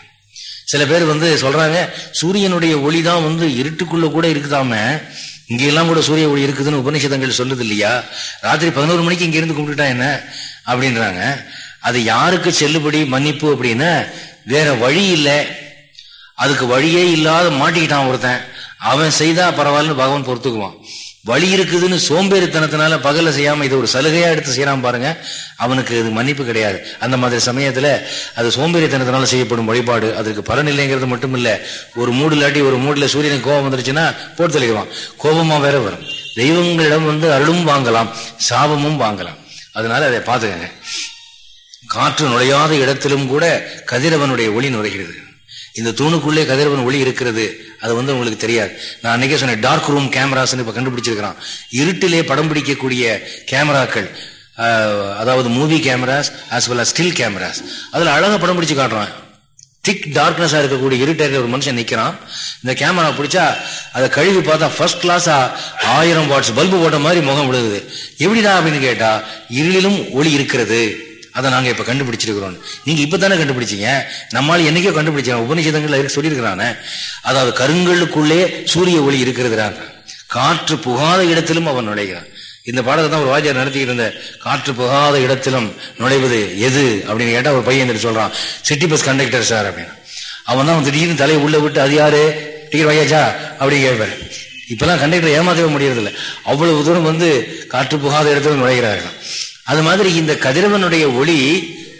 சில பேர் வந்து சொல்றாங்க சூரியனுடைய ஒளி தான் வந்து இருட்டுக்குள்ள கூட இருக்குதாம. இங்க எல்லாம் கூட சூரிய ஒளி இருக்குதுன்னு உபநிஷதங்கள் சொல்லுது இல்லையா? ராத்திரி பதினோரு மணிக்கு இங்க இருந்து கும்பிட்டுட்டா என்ன? அப்படின்றாங்க. அது யாருக்கு செல்லுபடி மன்னிப்பு அப்படின்னா வேற வழி இல்லை. அதுக்கு வழியே இல்லாத மாட்டிக்கிட்டான் ஒருத்தன். அவன் செய்தா பரவாயில்லன்னு பகவான் பொறுத்துக்குவான். வழி இருக்குதுன்னு சோம்பேறித்தனத்தினால பகல செய்யாம இது ஒரு சலுகையா எடுத்து செய்யறான் பாருங்க. அவனுக்கு இது மன்னிப்பு கிடையாது. அந்த மாதிரி சமயத்துல அது சோம்பேறித்தனத்தினால செய்யப்படும் வழிபாடு அதுக்கு பலன் இல்லைங்கிறது மட்டும் இல்ல. ஒரு மூடு இல்லாட்டி ஒரு மூடுல சூரியனுக்கு கோபம் வந்துருச்சுன்னா போட்டு தெளிவான் கோபமா வேற வரும். தெய்வங்களிடம் வந்து அருளும் வாங்கலாம் சாபமும் வாங்கலாம். அதனால அதை பாத்துக்கங்க காற்று நுழையாத இடத்திலும் கூட கதிரவனுடைய ஒளி நுழைகிறது. இந்த தூணுக்குள்ளே கதிரவன் ஒளி இருக்கிறது அது வந்து உங்களுக்கு தெரியாது. நான் அன்னைக்கே சொன்னேன் டார்க் ரூம் கேமராஸ்ன்னு இப்ப கண்டுபிடிச்சிருக்கிறான். இருட்டிலே படம் பிடிக்கக்கூடிய கேமராக்கள் அதாவது movie cameras as well still cameras அதுல அழகா படம் பிடிச்சு காட்டுறான். திக் டார்க்னஸ்ஸாக இருக்கக்கூடிய இருட்டர் ஒரு மனுஷன் நிற்கிறான் இந்த கேமரா பிடிச்சா அதை கழுவி பார்த்தா ஃபர்ஸ்ட் கிளாஸாக ஆயிரம் வாட்ஸ் பல்பு போட்ட மாதிரி முகம் விழுகுது. எப்படிடா அப்படின்னு கேட்டால் இருளிலும் ஒளி இருக்கிறது. அதை நாங்கள் இப்போ கண்டுபிடிச்சிருக்கிறோம் நீங்கள் இப்போ தானே கண்டுபிடிச்சீங்க? நம்மளால என்னைக்கோ கண்டுபிடிச்சாங்க. உபநிஷதங்கள் சொல்லியிருக்கிறானே. அதாவது கருங்களுக்குள்ளே சூரிய ஒளி இருக்கிறதுறாங்க காற்று புகாத இடத்திலும் அவன் நுழைகிறான். இந்த பாடத்தை தான் ஒரு வாஜியார் நடத்திக்கிட்டு இருந்த காற்று புகாத இடத்திலும் நுழைவது எது? அப்படின்னு கேட்டால் ஒரு பையன் சொல்கிறான் சிட்டி பஸ் கண்டக்டர் சார் அப்படின்னு. அவன் தான் திடீர்னு தலையை உள்ளே விட்டு அது யாரு? டிக்கெட் வாயாச்சா அப்படின்னு கேட்பாரு. இப்பெல்லாம் கண்டக்டர் ஏமாற்றவே முடியறதில்ல. அவ்வளவு தூரம் வந்து காற்று புகாத இடத்துல நுழைகிறார்கள். அது மாதிரி இந்த கதிரவனுடைய ஒளி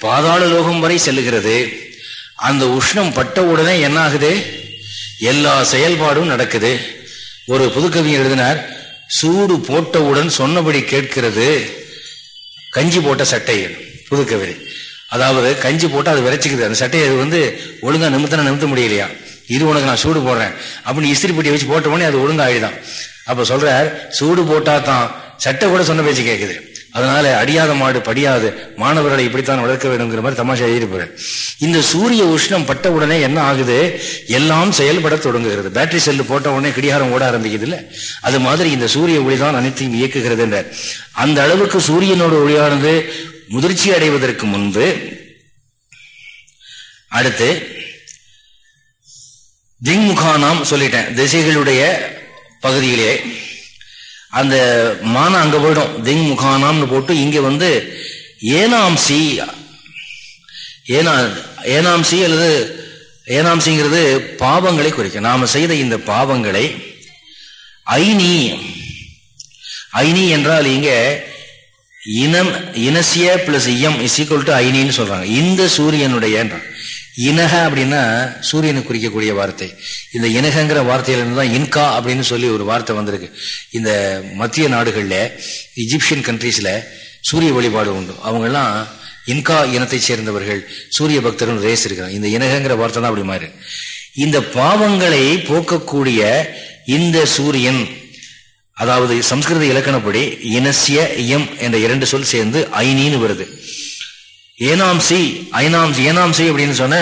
பாதாள லோகம் வரை செல்லுகிறது. அந்த உஷ்ணம் பட்ட உடனே என்ன ஆகுது? எல்லா செயல்பாடும் நடக்குது. ஒரு புதுக்கவிஞர் எழுதினார் சூடு போட்டவுடன் சொன்னபடி கேட்கிறது. கஞ்சி போட்ட சட்டை புதுக்கவிதை. அதாவது கஞ்சி போட்டு அது விரைச்சிக்குது. அந்த சட்டையை வந்து ஒழுங்காக நிமித்தன நிமித்த முடியலையா? இது உனக்கு நான் சூடு போடுறேன். அப்படின்னு இஸ்திரி பெட்டியை வச்சு போட்ட உடனே அது ஒழுங்கா ஆயிடுதான் அப்போ சொல்கிறார் சூடு போட்டால் தான். சட்டை கூட சொன்ன பேச்சு கேட்குது அதனால அடியாத மாடு படியாது. மாணவர்களை இப்படித்தான் வளர்க்க வேண்டும்ங்கிற மாதிரி தமாஷா எழுதியிருப்பார் இந்த சூரிய உஷ்ணம் பட்ட உடனே என்ன ஆகுது? எல்லாம் செயல்பட தொடங்குகிறது. பேட்டரி செல்லு போட்ட உடனே கிடிகாரம் ஓட ஆரம்பிக்குது இல்ல அது மாதிரி இந்த சூரிய ஒளிதான் அனைத்தையும் இயக்குகிறது என்ற அந்த அளவுக்கு சூரியனோட ஒளியானது முதிர்ச்சி அடைவதற்கு முன்பு அடுத்து திங்முகானாம் சொல்லிட்டேன். திசைகளுடைய பகுதியிலே அந்த மானம் அங்க போயிடும். திங் முகானாம்னு போட்டு இங்க வந்து ஏனாம்சி ஏனா ஏனாம்சி அல்லது ஏனாம்சிங்கிறது பாவங்களை குறிக்கும். நாம செய்த இந்த பாவங்களை ஐனி ஐனி என்றால் இங்க இனம் இனசிய பிளஸ் இயம் இஸ் ஈக்குவல் டு ஐனின்னு சொல்றாங்க. இந்த சூரியனுடைய இனக அப்படின்னா சூரியனை குறிக்கக்கூடிய வார்த்தை. இந்த இனகங்கிற வார்த்தையிலிருந்து தான் இன்கா அப்படின்னு சொல்லி ஒரு வார்த்தை வந்திருக்கு. இந்த மத்திய நாடுகளில் இஜிப்சியன் கண்ட்ரீஸில் சூரிய வழிபாடு உண்டு. அவங்கெல்லாம் இன்கா இனத்தை சேர்ந்தவர்கள். சூரிய பக்தர்கள் ரேஸ் இருக்கிறாங்க. இந்த இனகங்கிற வார்த்தை தான் அப்படி மாறு. இந்த பாவங்களை போக்கக்கூடிய இந்த சூரியன் அதாவது சம்ஸ்கிருத இலக்கணப்படி இனசிய இயம் என்ற இரண்டு சொல் சேர்ந்து ஐனின்னு வருது. ஏனாம்சி ஏனாம் சி அப்படின்னு சொன்ன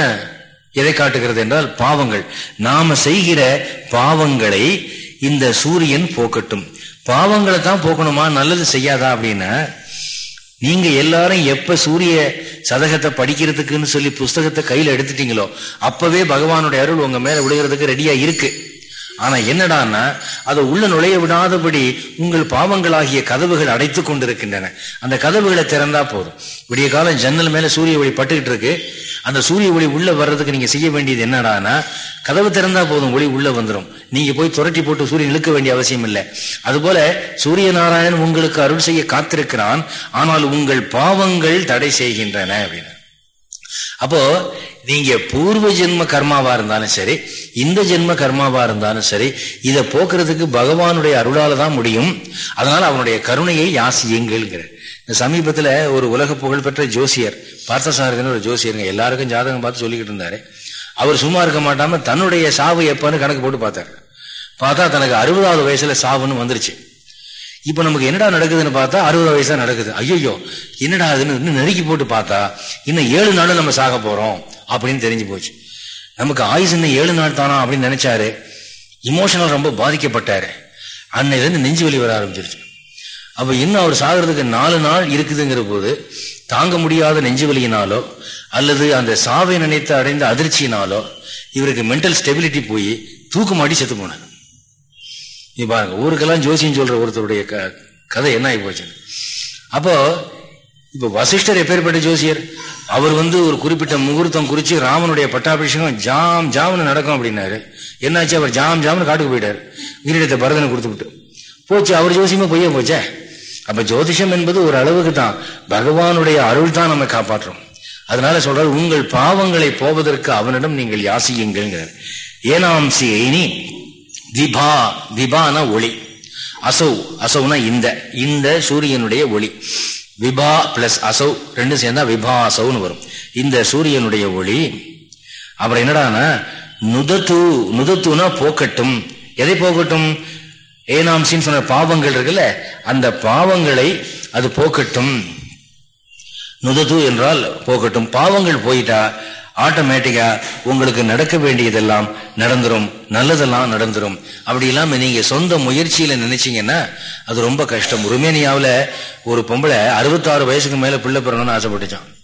எதை காட்டுகிறது என்றால் பாவங்கள். நாம செய்கிற பாவங்களை இந்த சூரியன் போக்கட்டும். பாவங்களை தான் போக்கணுமா? நல்லது செய்யாதா அப்படின்னா நீங்க எல்லாரும் எப்ப சூரிய சதகத்தை படிக்கிறதுக்குன்னு சொல்லி புஸ்தகத்தை கையில எடுத்துட்டீங்களோ அப்பவே பகவானுடைய அருள் உங்க மேல விடுகிறதுக்கு ரெடியா இருக்கு. ஆனா என்னடான்னா அதை உள்ள நுழைய விடாதபடி உங்கள் பாவங்களாகிய கதவுகள் அடைத்து கொண்டிருக்கின்றன. அந்த கதவுகளை திறந்தா போதும். விடிய காலம் ஜன்னல் மேல சூரிய ஒளி பட்டுக்கிட்டு இருக்கு. அந்த சூரிய ஒளி உள்ள வர்றதுக்கு நீங்க செய்ய வேண்டியது என்னடானா கதவு திறந்தா போதும் ஒளி உள்ள வந்துடும் நீங்க போய் துரட்டி போட்டு சூரியன் இழுக்க வேண்டிய அவசியம் இல்லை. அதுபோல சூரிய நாராயணன் உங்களுக்கு அருள் செய்ய காத்திருக்கிறான். ஆனால் உங்கள் பாவங்கள் தடை செய்கின்றன அப்படின்னு. அப்போ நீங்க பூர்வ ஜென்ம கர்மாவா இருந்தாலும் சரி இந்த ஜென்ம கர்மாவா இருந்தாலும் சரி இதை போக்குறதுக்கு பகவானுடைய அருளால தான் முடியும். அதனால அவனுடைய கருணையை யாசியுங்கள்ங்கிற இந்த சமீபத்துல ஒரு உலக புகழ்பெற்ற ஜோசியர் பார்த்தசாரதின்னு ஒரு ஜோசியருங்க எல்லாருக்கும் ஜாதகம் பார்த்து சொல்லிக்கிட்டு இருந்தாரு. அவர் சும்மா இருக்க மாட்டாம தன்னுடைய சாவு எப்பன்னு கணக்கு போட்டு பார்த்தாரு. பார்த்தா தனக்கு அறுபதாவது வயசுல சாவுன்னு வந்துருச்சு. இப்போ நமக்கு என்னடா நடக்குதுன்னு பார்த்தா அறுபது வயசா நடக்குது. ஐயோ என்னடா அதுன்னு இன்னும் நெருக்கி போட்டு பார்த்தா இன்னும் ஏழு நாள் நம்ம சாக போறோம். அப்படின்னு தெரிஞ்சு போச்சு. நமக்கு ஆயுசு இன்னும் ஏழு நாள் தானா அப்படின்னு நினைச்சாரு. இமோஷனல் ரொம்ப பாதிக்கப்பட்டாரு. அன்னையிலேருந்து நெஞ்சு வலி வர ஆரம்பிச்சிருச்சு. அப்ப இன்னும் அவர் சாகிறதுக்கு நாலு நாள் இருக்குதுங்கிற போது தாங்க முடியாத நெஞ்சு வலியினாலோ அல்லது அந்த சாவை நினைத்து அடைந்த அதிர்ச்சியினாலோ இவருக்கு மென்டல் ஸ்டெபிலிட்டி போய் தூக்குமாடி செத்து போனார். நீ பாருங்க ஊருக்கெல்லாம் ஜோசியம் சொல்ற ஒருத்தருடைய கதை என்ன ஆகி போச்சு அப்போ இப்ப வசிஷ்டர் எப்பேற்பட்ட ஜோசியர்? அவர் வந்து ஒரு குறிப்பிட்ட முகூர்த்தம் குறிச்சு ராமனுடைய பட்டாபிஷேகம் ஜாம் ஜாம்னு நடக்கும் அப்படின்னாரு. என்னாச்சு? அவர் ஜாம் ஜாம்னு காட்டுக்கு போயிட்டாரு. வீரிடத்தை பரதனை கொடுத்து விட்டு போச்சு அவர் ஜோசியமா பொய்ய போச்சே? அப்ப ஜோதிஷம் என்பது ஒரு அளவுக்கு தான். பகவானுடைய அருள் தான் நம்ம காப்பாற்றும். அதனால சொல்றாரு உங்கள் பாவங்களை போவதற்கு அவனிடம் நீங்கள் யாசியுங்கள் ஏனாம்சி இனி திபா திபான ஒளி. அசௌ அசௌனா இந்த இந்த சூரியனுடைய ஒளி. விபா பிளஸ் அசௌ ரெண்டும் சேர்ந்தா விபா அசௌன்னு வரும். இந்த சூரியனுடைய ஒளி அப்புறம் என்னடானா நுதத்து நுதத்துனா போக்கட்டும். எதை போக்கட்டும்? ஏனாம்சின்னு சொன்ன பாவங்கள் இருக்குல்ல அந்த பாவங்களை அது போக்கட்டும். நுதத்து என்றால் போக்கட்டும். பாவங்கள் போயிட்டா ஆட்டோமேட்டிக்கா உங்களுக்கு நடக்க வேண்டியதெல்லாம் நடந்துரும் நல்லதெல்லாம் நடந்துரும். அப்படி இல்லாம நீங்க சொந்த முயற்சியில நினைச்சீங்கன்னா அது ரொம்ப கஷ்டம். ருமேனியாவில் ஒரு பொம்பளை அறுபத்தாறு வயசுக்கு மேல பிள்ளை பெறணும்னு ஆசைப்பட்டுச்சான்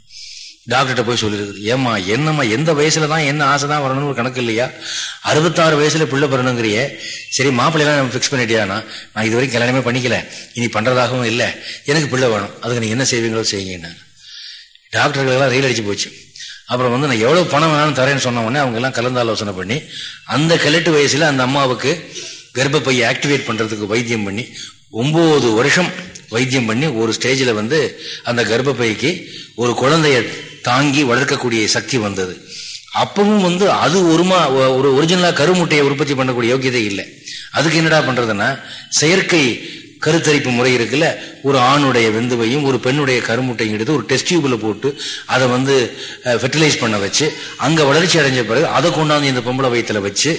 டாக்டர்கிட்ட போய் சொல்லியிருக்கு ஏம்மா என்னம்மா எந்த வயசுல தான் என்ன ஆசை தான் வரணும்னு ஒரு கணக்கு இல்லையா? அறுபத்தாறு வயசுல பிள்ளை பெறணுங்கிறிய சரி மாப்பிள்ளைலாம் நம்ம ஃபிக்ஸ் பண்ணிட்டியானா? நான் இது வரைக்கும் கல்யாணமே பண்ணிக்கல. இனி பண்றதாகவும் இல்லை. எனக்கு பிள்ளை வேணும். அதுக்கு நீங்க என்ன செய்வீங்களோ செய்யுங்க டாக்டர்களெல்லாம் ரயில் அடிச்சு போச்சு. அப்புறம் வந்து நான் எவ்வளவு பணம் வேணாலும் தரேன்னு சொன்ன உடனே அவங்க எல்லாம் கலந்து ஆலோசனை பண்ணி அந்த கலெட்டு வயசுல அந்த அம்மாவுக்கு கர்ப்பப்பையை ஆக்டிவேட் பண்றதுக்கு வைத்தியம் பண்ணி ஒன்பது வருஷம் வைத்தியம் பண்ணி ஒரு ஸ்டேஜில் வந்து அந்த கர்ப்பப்பைக்கு ஒரு குழந்தைய தாங்கி வளர்க்கக்கூடிய சக்தி வந்தது. அப்பவும் வந்து அது ஒருமா ஒரு ஒரிஜினலாக கருமுட்டையை உற்பத்தி பண்ணக்கூடிய யோகியதை இல்லை. அதுக்கு என்னடா பண்றதுன்னா செயற்கை கருத்தரிப்பு முறை இருக்குல்ல ஒரு ஆணுடைய வெந்துவையும் ஒரு பெண்ணுடைய கருமுட்டையும் எடுத்து ஒரு டெஸ்ட் டியூப்ல போட்டு அதை வந்து ஃபெர்டிலைஸ் பண்ண வச்சு அங்கே வளர்ச்சி அடைஞ்ச பிறகு அதை கொண்டாந்து இந்த பொம்பளை வயத்தில் வச்சு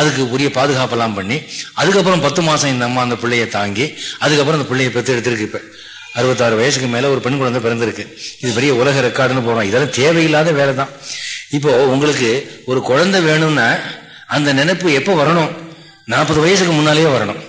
அதுக்கு உரிய பாதுகாப்பெல்லாம் பண்ணி அதுக்கப்புறம் பத்து மாதம் இந்த அம்மா அந்த பிள்ளைய தாங்கி அதுக்கப்புறம் அந்த பிள்ளையை பெற்று எடுத்திருக்கு இப்போ. அறுபத்தாறு வயசுக்கு மேலே ஒரு பெண் குழந்தை பிறந்திருக்கு. இது பெரிய உலக ரெக்கார்டுன்னு போகிறோம் இதெல்லாம் தேவையில்லாத வேலை தான் இப்போ உங்களுக்கு ஒரு குழந்தை வேணும்னா அந்த நினைப்பு எப்போ வரணும்? நாற்பது வயசுக்கு முன்னாலேயே வரணும்.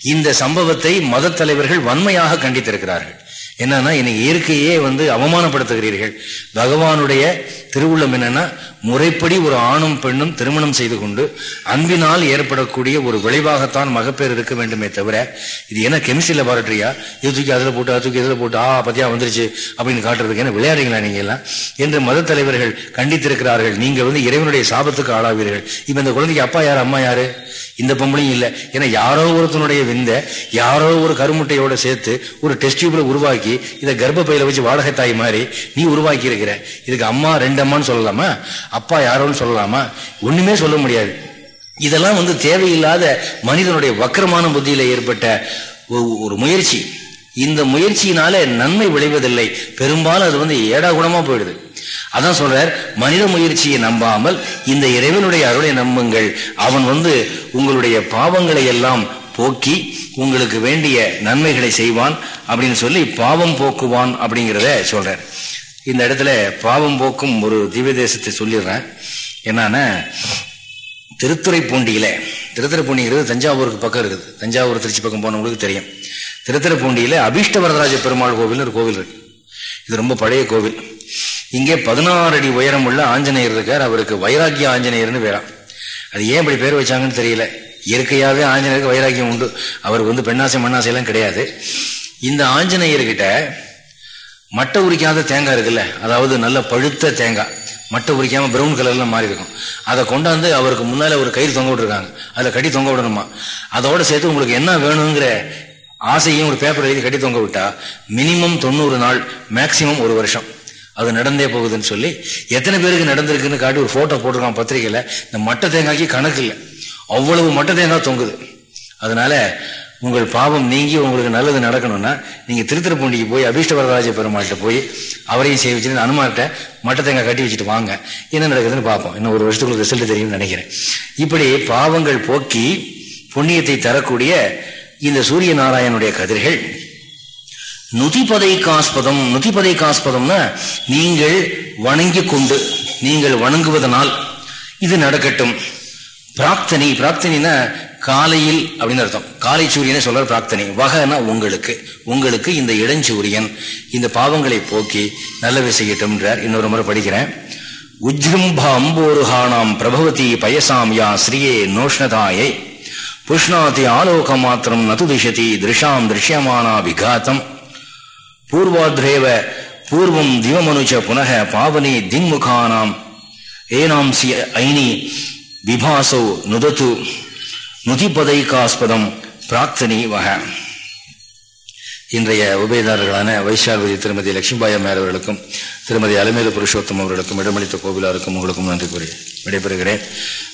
இந்த சம்பவத்தை மத தலைவர்கள் வன்மையாக கண்டித்திருக்கிறார்கள். என்னன்னா என்னை இயற்கையே வந்து அவமானப்படுத்துகிறீர்கள். பகவானுடைய திருவுள்ளம் என்னன்னா முறைப்படி ஒரு ஆணும் பெண்ணும் திருமணம் செய்து கொண்டு அன்பினால் ஏற்படக்கூடிய ஒரு விளைவாகத்தான் மகப்பேர் இருக்க வேண்டுமே தவிர இது என்ன கெமிஸ்ட்ரி லெபார்டரியா இது தூக்கி அதில் போட்டு அது தூக்கி இதில் போட்டு ஆ பத்தியா வந்துருச்சு அப்படின்னு காட்டுறதுக்கு என்ன விளையாடுங்களா நீங்க எல்லாம்? என்று மத தலைவர்கள் கண்டித்திருக்கிறார்கள். நீங்க வந்து இறைவனுடைய சாபத்துக்கு ஆளாவீர்கள். இப்ப இந்த குழந்தைக்கு அப்பா யாரு அம்மா யாரு? இந்த பொம்பளையும் இல்லை. ஏன்னா யாரோ ஒருத்தனுடைய விந்த யாரோ ஒரு கருமுட்டையோட சேர்த்து ஒரு டெஸ்ட் டியூப்ல உருவாக்கி இதை கர்ப்பப்பையில வச்சு வாடகை தாய் மாதிரி நீ உருவாக்கி இருக்கிற இதுக்கு அம்மா ரெண்டு அம்மான்னு சொல்லலாமா? அப்பா யாரோன்னு சொல்லலாமா? ஒண்ணுமே சொல்ல முடியாது. இதெல்லாம் வந்து தேவையில்லாத மனிதனுடைய வக்கரமான புத்தியில ஏற்பட்ட ஒரு முயற்சி. இந்த முயற்சியினால நன்மை விளைவதில்லை. பெரும்பாலும் அது வந்து ஏடா குணமா போயிடுது. அதான் சொல்றார் மனித முயற்சியை நம்பாமல் இந்த இறைவனுடைய அருளை நம்புங்கள். அவன் வந்து உங்களுடைய பாவங்களை எல்லாம் போக்கி உங்களுக்கு வேண்டிய நன்மைகளை செய்வான் அப்படின்னு சொல்லி பாவம் போக்குவான் அப்படிங்கிறத சொல்றார். இந்த இடத்துல பாவம் போக்கும் ஒரு திவ்ய தேசத்தை சொல்லிடுறேன். என்னன்னா திருத்துறைப்பூண்டியில திருத்துறைப்பூண்டிங்கிறது தஞ்சாவூருக்கு பக்கம் இருக்குது. தஞ்சாவூர் திருச்சி பக்கம் போனவங்களுக்கு தெரியும். திருத்துறைப்பூண்டியில அபீஷ்ட வரதராஜ பெருமாள் கோவில் ஒரு கோவில் இருக்கு. இது ரொம்ப பழைய கோவில். இங்கே பதினாறு அடி உயரம் உள்ள ஆஞ்சநேயர் இருக்கார். அவருக்கு வைராக்கிய ஆஞ்சநேயர்னு பேரா. அது ஏன் இப்படி பேர் வச்சாங்கன்னு தெரியல. இயற்கையாகவே ஆஞ்சநேயருக்கு வைராக்கியம் உண்டு. அவருக்கு வந்து பெண்ணாசை மண்ணாசை எல்லாம் கிடையாது. இந்த ஆஞ்சநேயர்கிட்ட மட்டை உரிக்காத தேங்காய் இருக்குல்ல? அதாவது நல்ல பழுத்த தேங்காய். மட்டை உரிக்காம பிரவுன் கலர்ல மாறி இருக்கும். அதை கொண்டாந்து அவருக்கு முன்னால ஒரு கயிறு தொங்க விட்டுருக்காங்க. அதில் கட்டி தொங்க விடணுமா? அதோட சேர்த்து உங்களுக்கு என்ன வேணுங்கிற ஆசையும் ஒரு பேப்பர் எழுதி கட்டி தொங்க விட்டா மினிமம் தொண்ணூறு நாள் மேக்சிமம் ஒரு வருஷம். அது நடந்தே போகுதுன்னு சொல்லி எத்தனை பேருக்கு நடந்திருக்குன்னு காட்டி ஒரு போட்டோ போட்டிருக்கான் பத்திரிகையில் இந்த மட்டை தேங்காய்க்கு கணக்கு இல்லை. அவ்வளவு மட்டை தேங்காய் தொங்குது. அதனால உங்கள் பாவம் நீங்கி உங்களுக்கு நல்லது நடக்கணும்னா நீங்கள் திருத்திரப்பூண்டிக்கு போய் அபிஷ்ட வரராஜ பெருமாள்கிட்ட போய் அவரையும் செய்ய அனுமார்கிட்ட மட்டை தேங்காய் கட்டி வச்சுட்டு வாங்க. என்ன நடக்குதுன்னு பார்ப்போம். இன்னும் ஒரு வருஷத்துக்கு ரிசல்ட் தெரியும்னு நினைக்கிறேன். இப்படி பாவங்கள் போக்கி புண்ணியத்தை தரக்கூடிய இந்த சூரிய நாராயணனுடைய கதிர்கள் நுதிபதை காஸ்பதம் நுதிபதை காஸ்பதம்னா நீங்கள் வணங்கி கொண்டு நீங்கள் வணங்குவதனால் இது நடக்கட்டும். பிரார்த்தனை பிரார்த்தனைனா காலையில் அப்படின்னு அர்த்தம். காலை சூரியனை சொல்ற பிரார்த்தனை வகனா உங்களுக்கு. உங்களுக்கு இந்த இளஞ்சூரியன் இந்த பாவங்களை போக்கி நல்லவை செய்யட்டும்ன்றார். இன்னொரு முறை படிக்கிறேன். உஜ்ரும்ப அம்போருஹானாம் பிரபவதி பயசாம் யா ஸ்ரீயே நோஷ்ணதாயை. புஷ்ணாதி ஆலோக மாத்திரம் நது திசதி திருஷாம் திருஷ்யமானா விகாத்தம். பூர்வாத்ரேவ பூர்வம் திவமனுஜ புனக பாவனி திங்முகானாம் ஏனாம் சி ஐனி விபாசோ நுதத்து. நுதிபதைகாஸ்பதம் பிரார்த்தனி வக இன்றைய உபயதாரர்களான வைஷால்வதி திருமதி லட்சுமிபாய் அம்மையார் அவர்களுக்கும் திருமதி அலமேலு புருஷோத்தம் அவர்களுக்கும் இடமளித்த கோவிலாருக்கும் உங்களுக்கும் நன்றி கூறி விடைபெறுகிறேன்.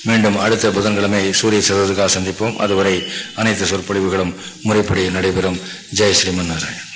மீண்டும் அடுத்த புதன்கிழமை சூரிய சதவதுக்காக சந்திப்போம். அதுவரை அனைத்து சொற்பொழிவுகளும் முறைப்படி நடைபெறும். ஜெய் ஸ்ரீமன் நாராயணன்.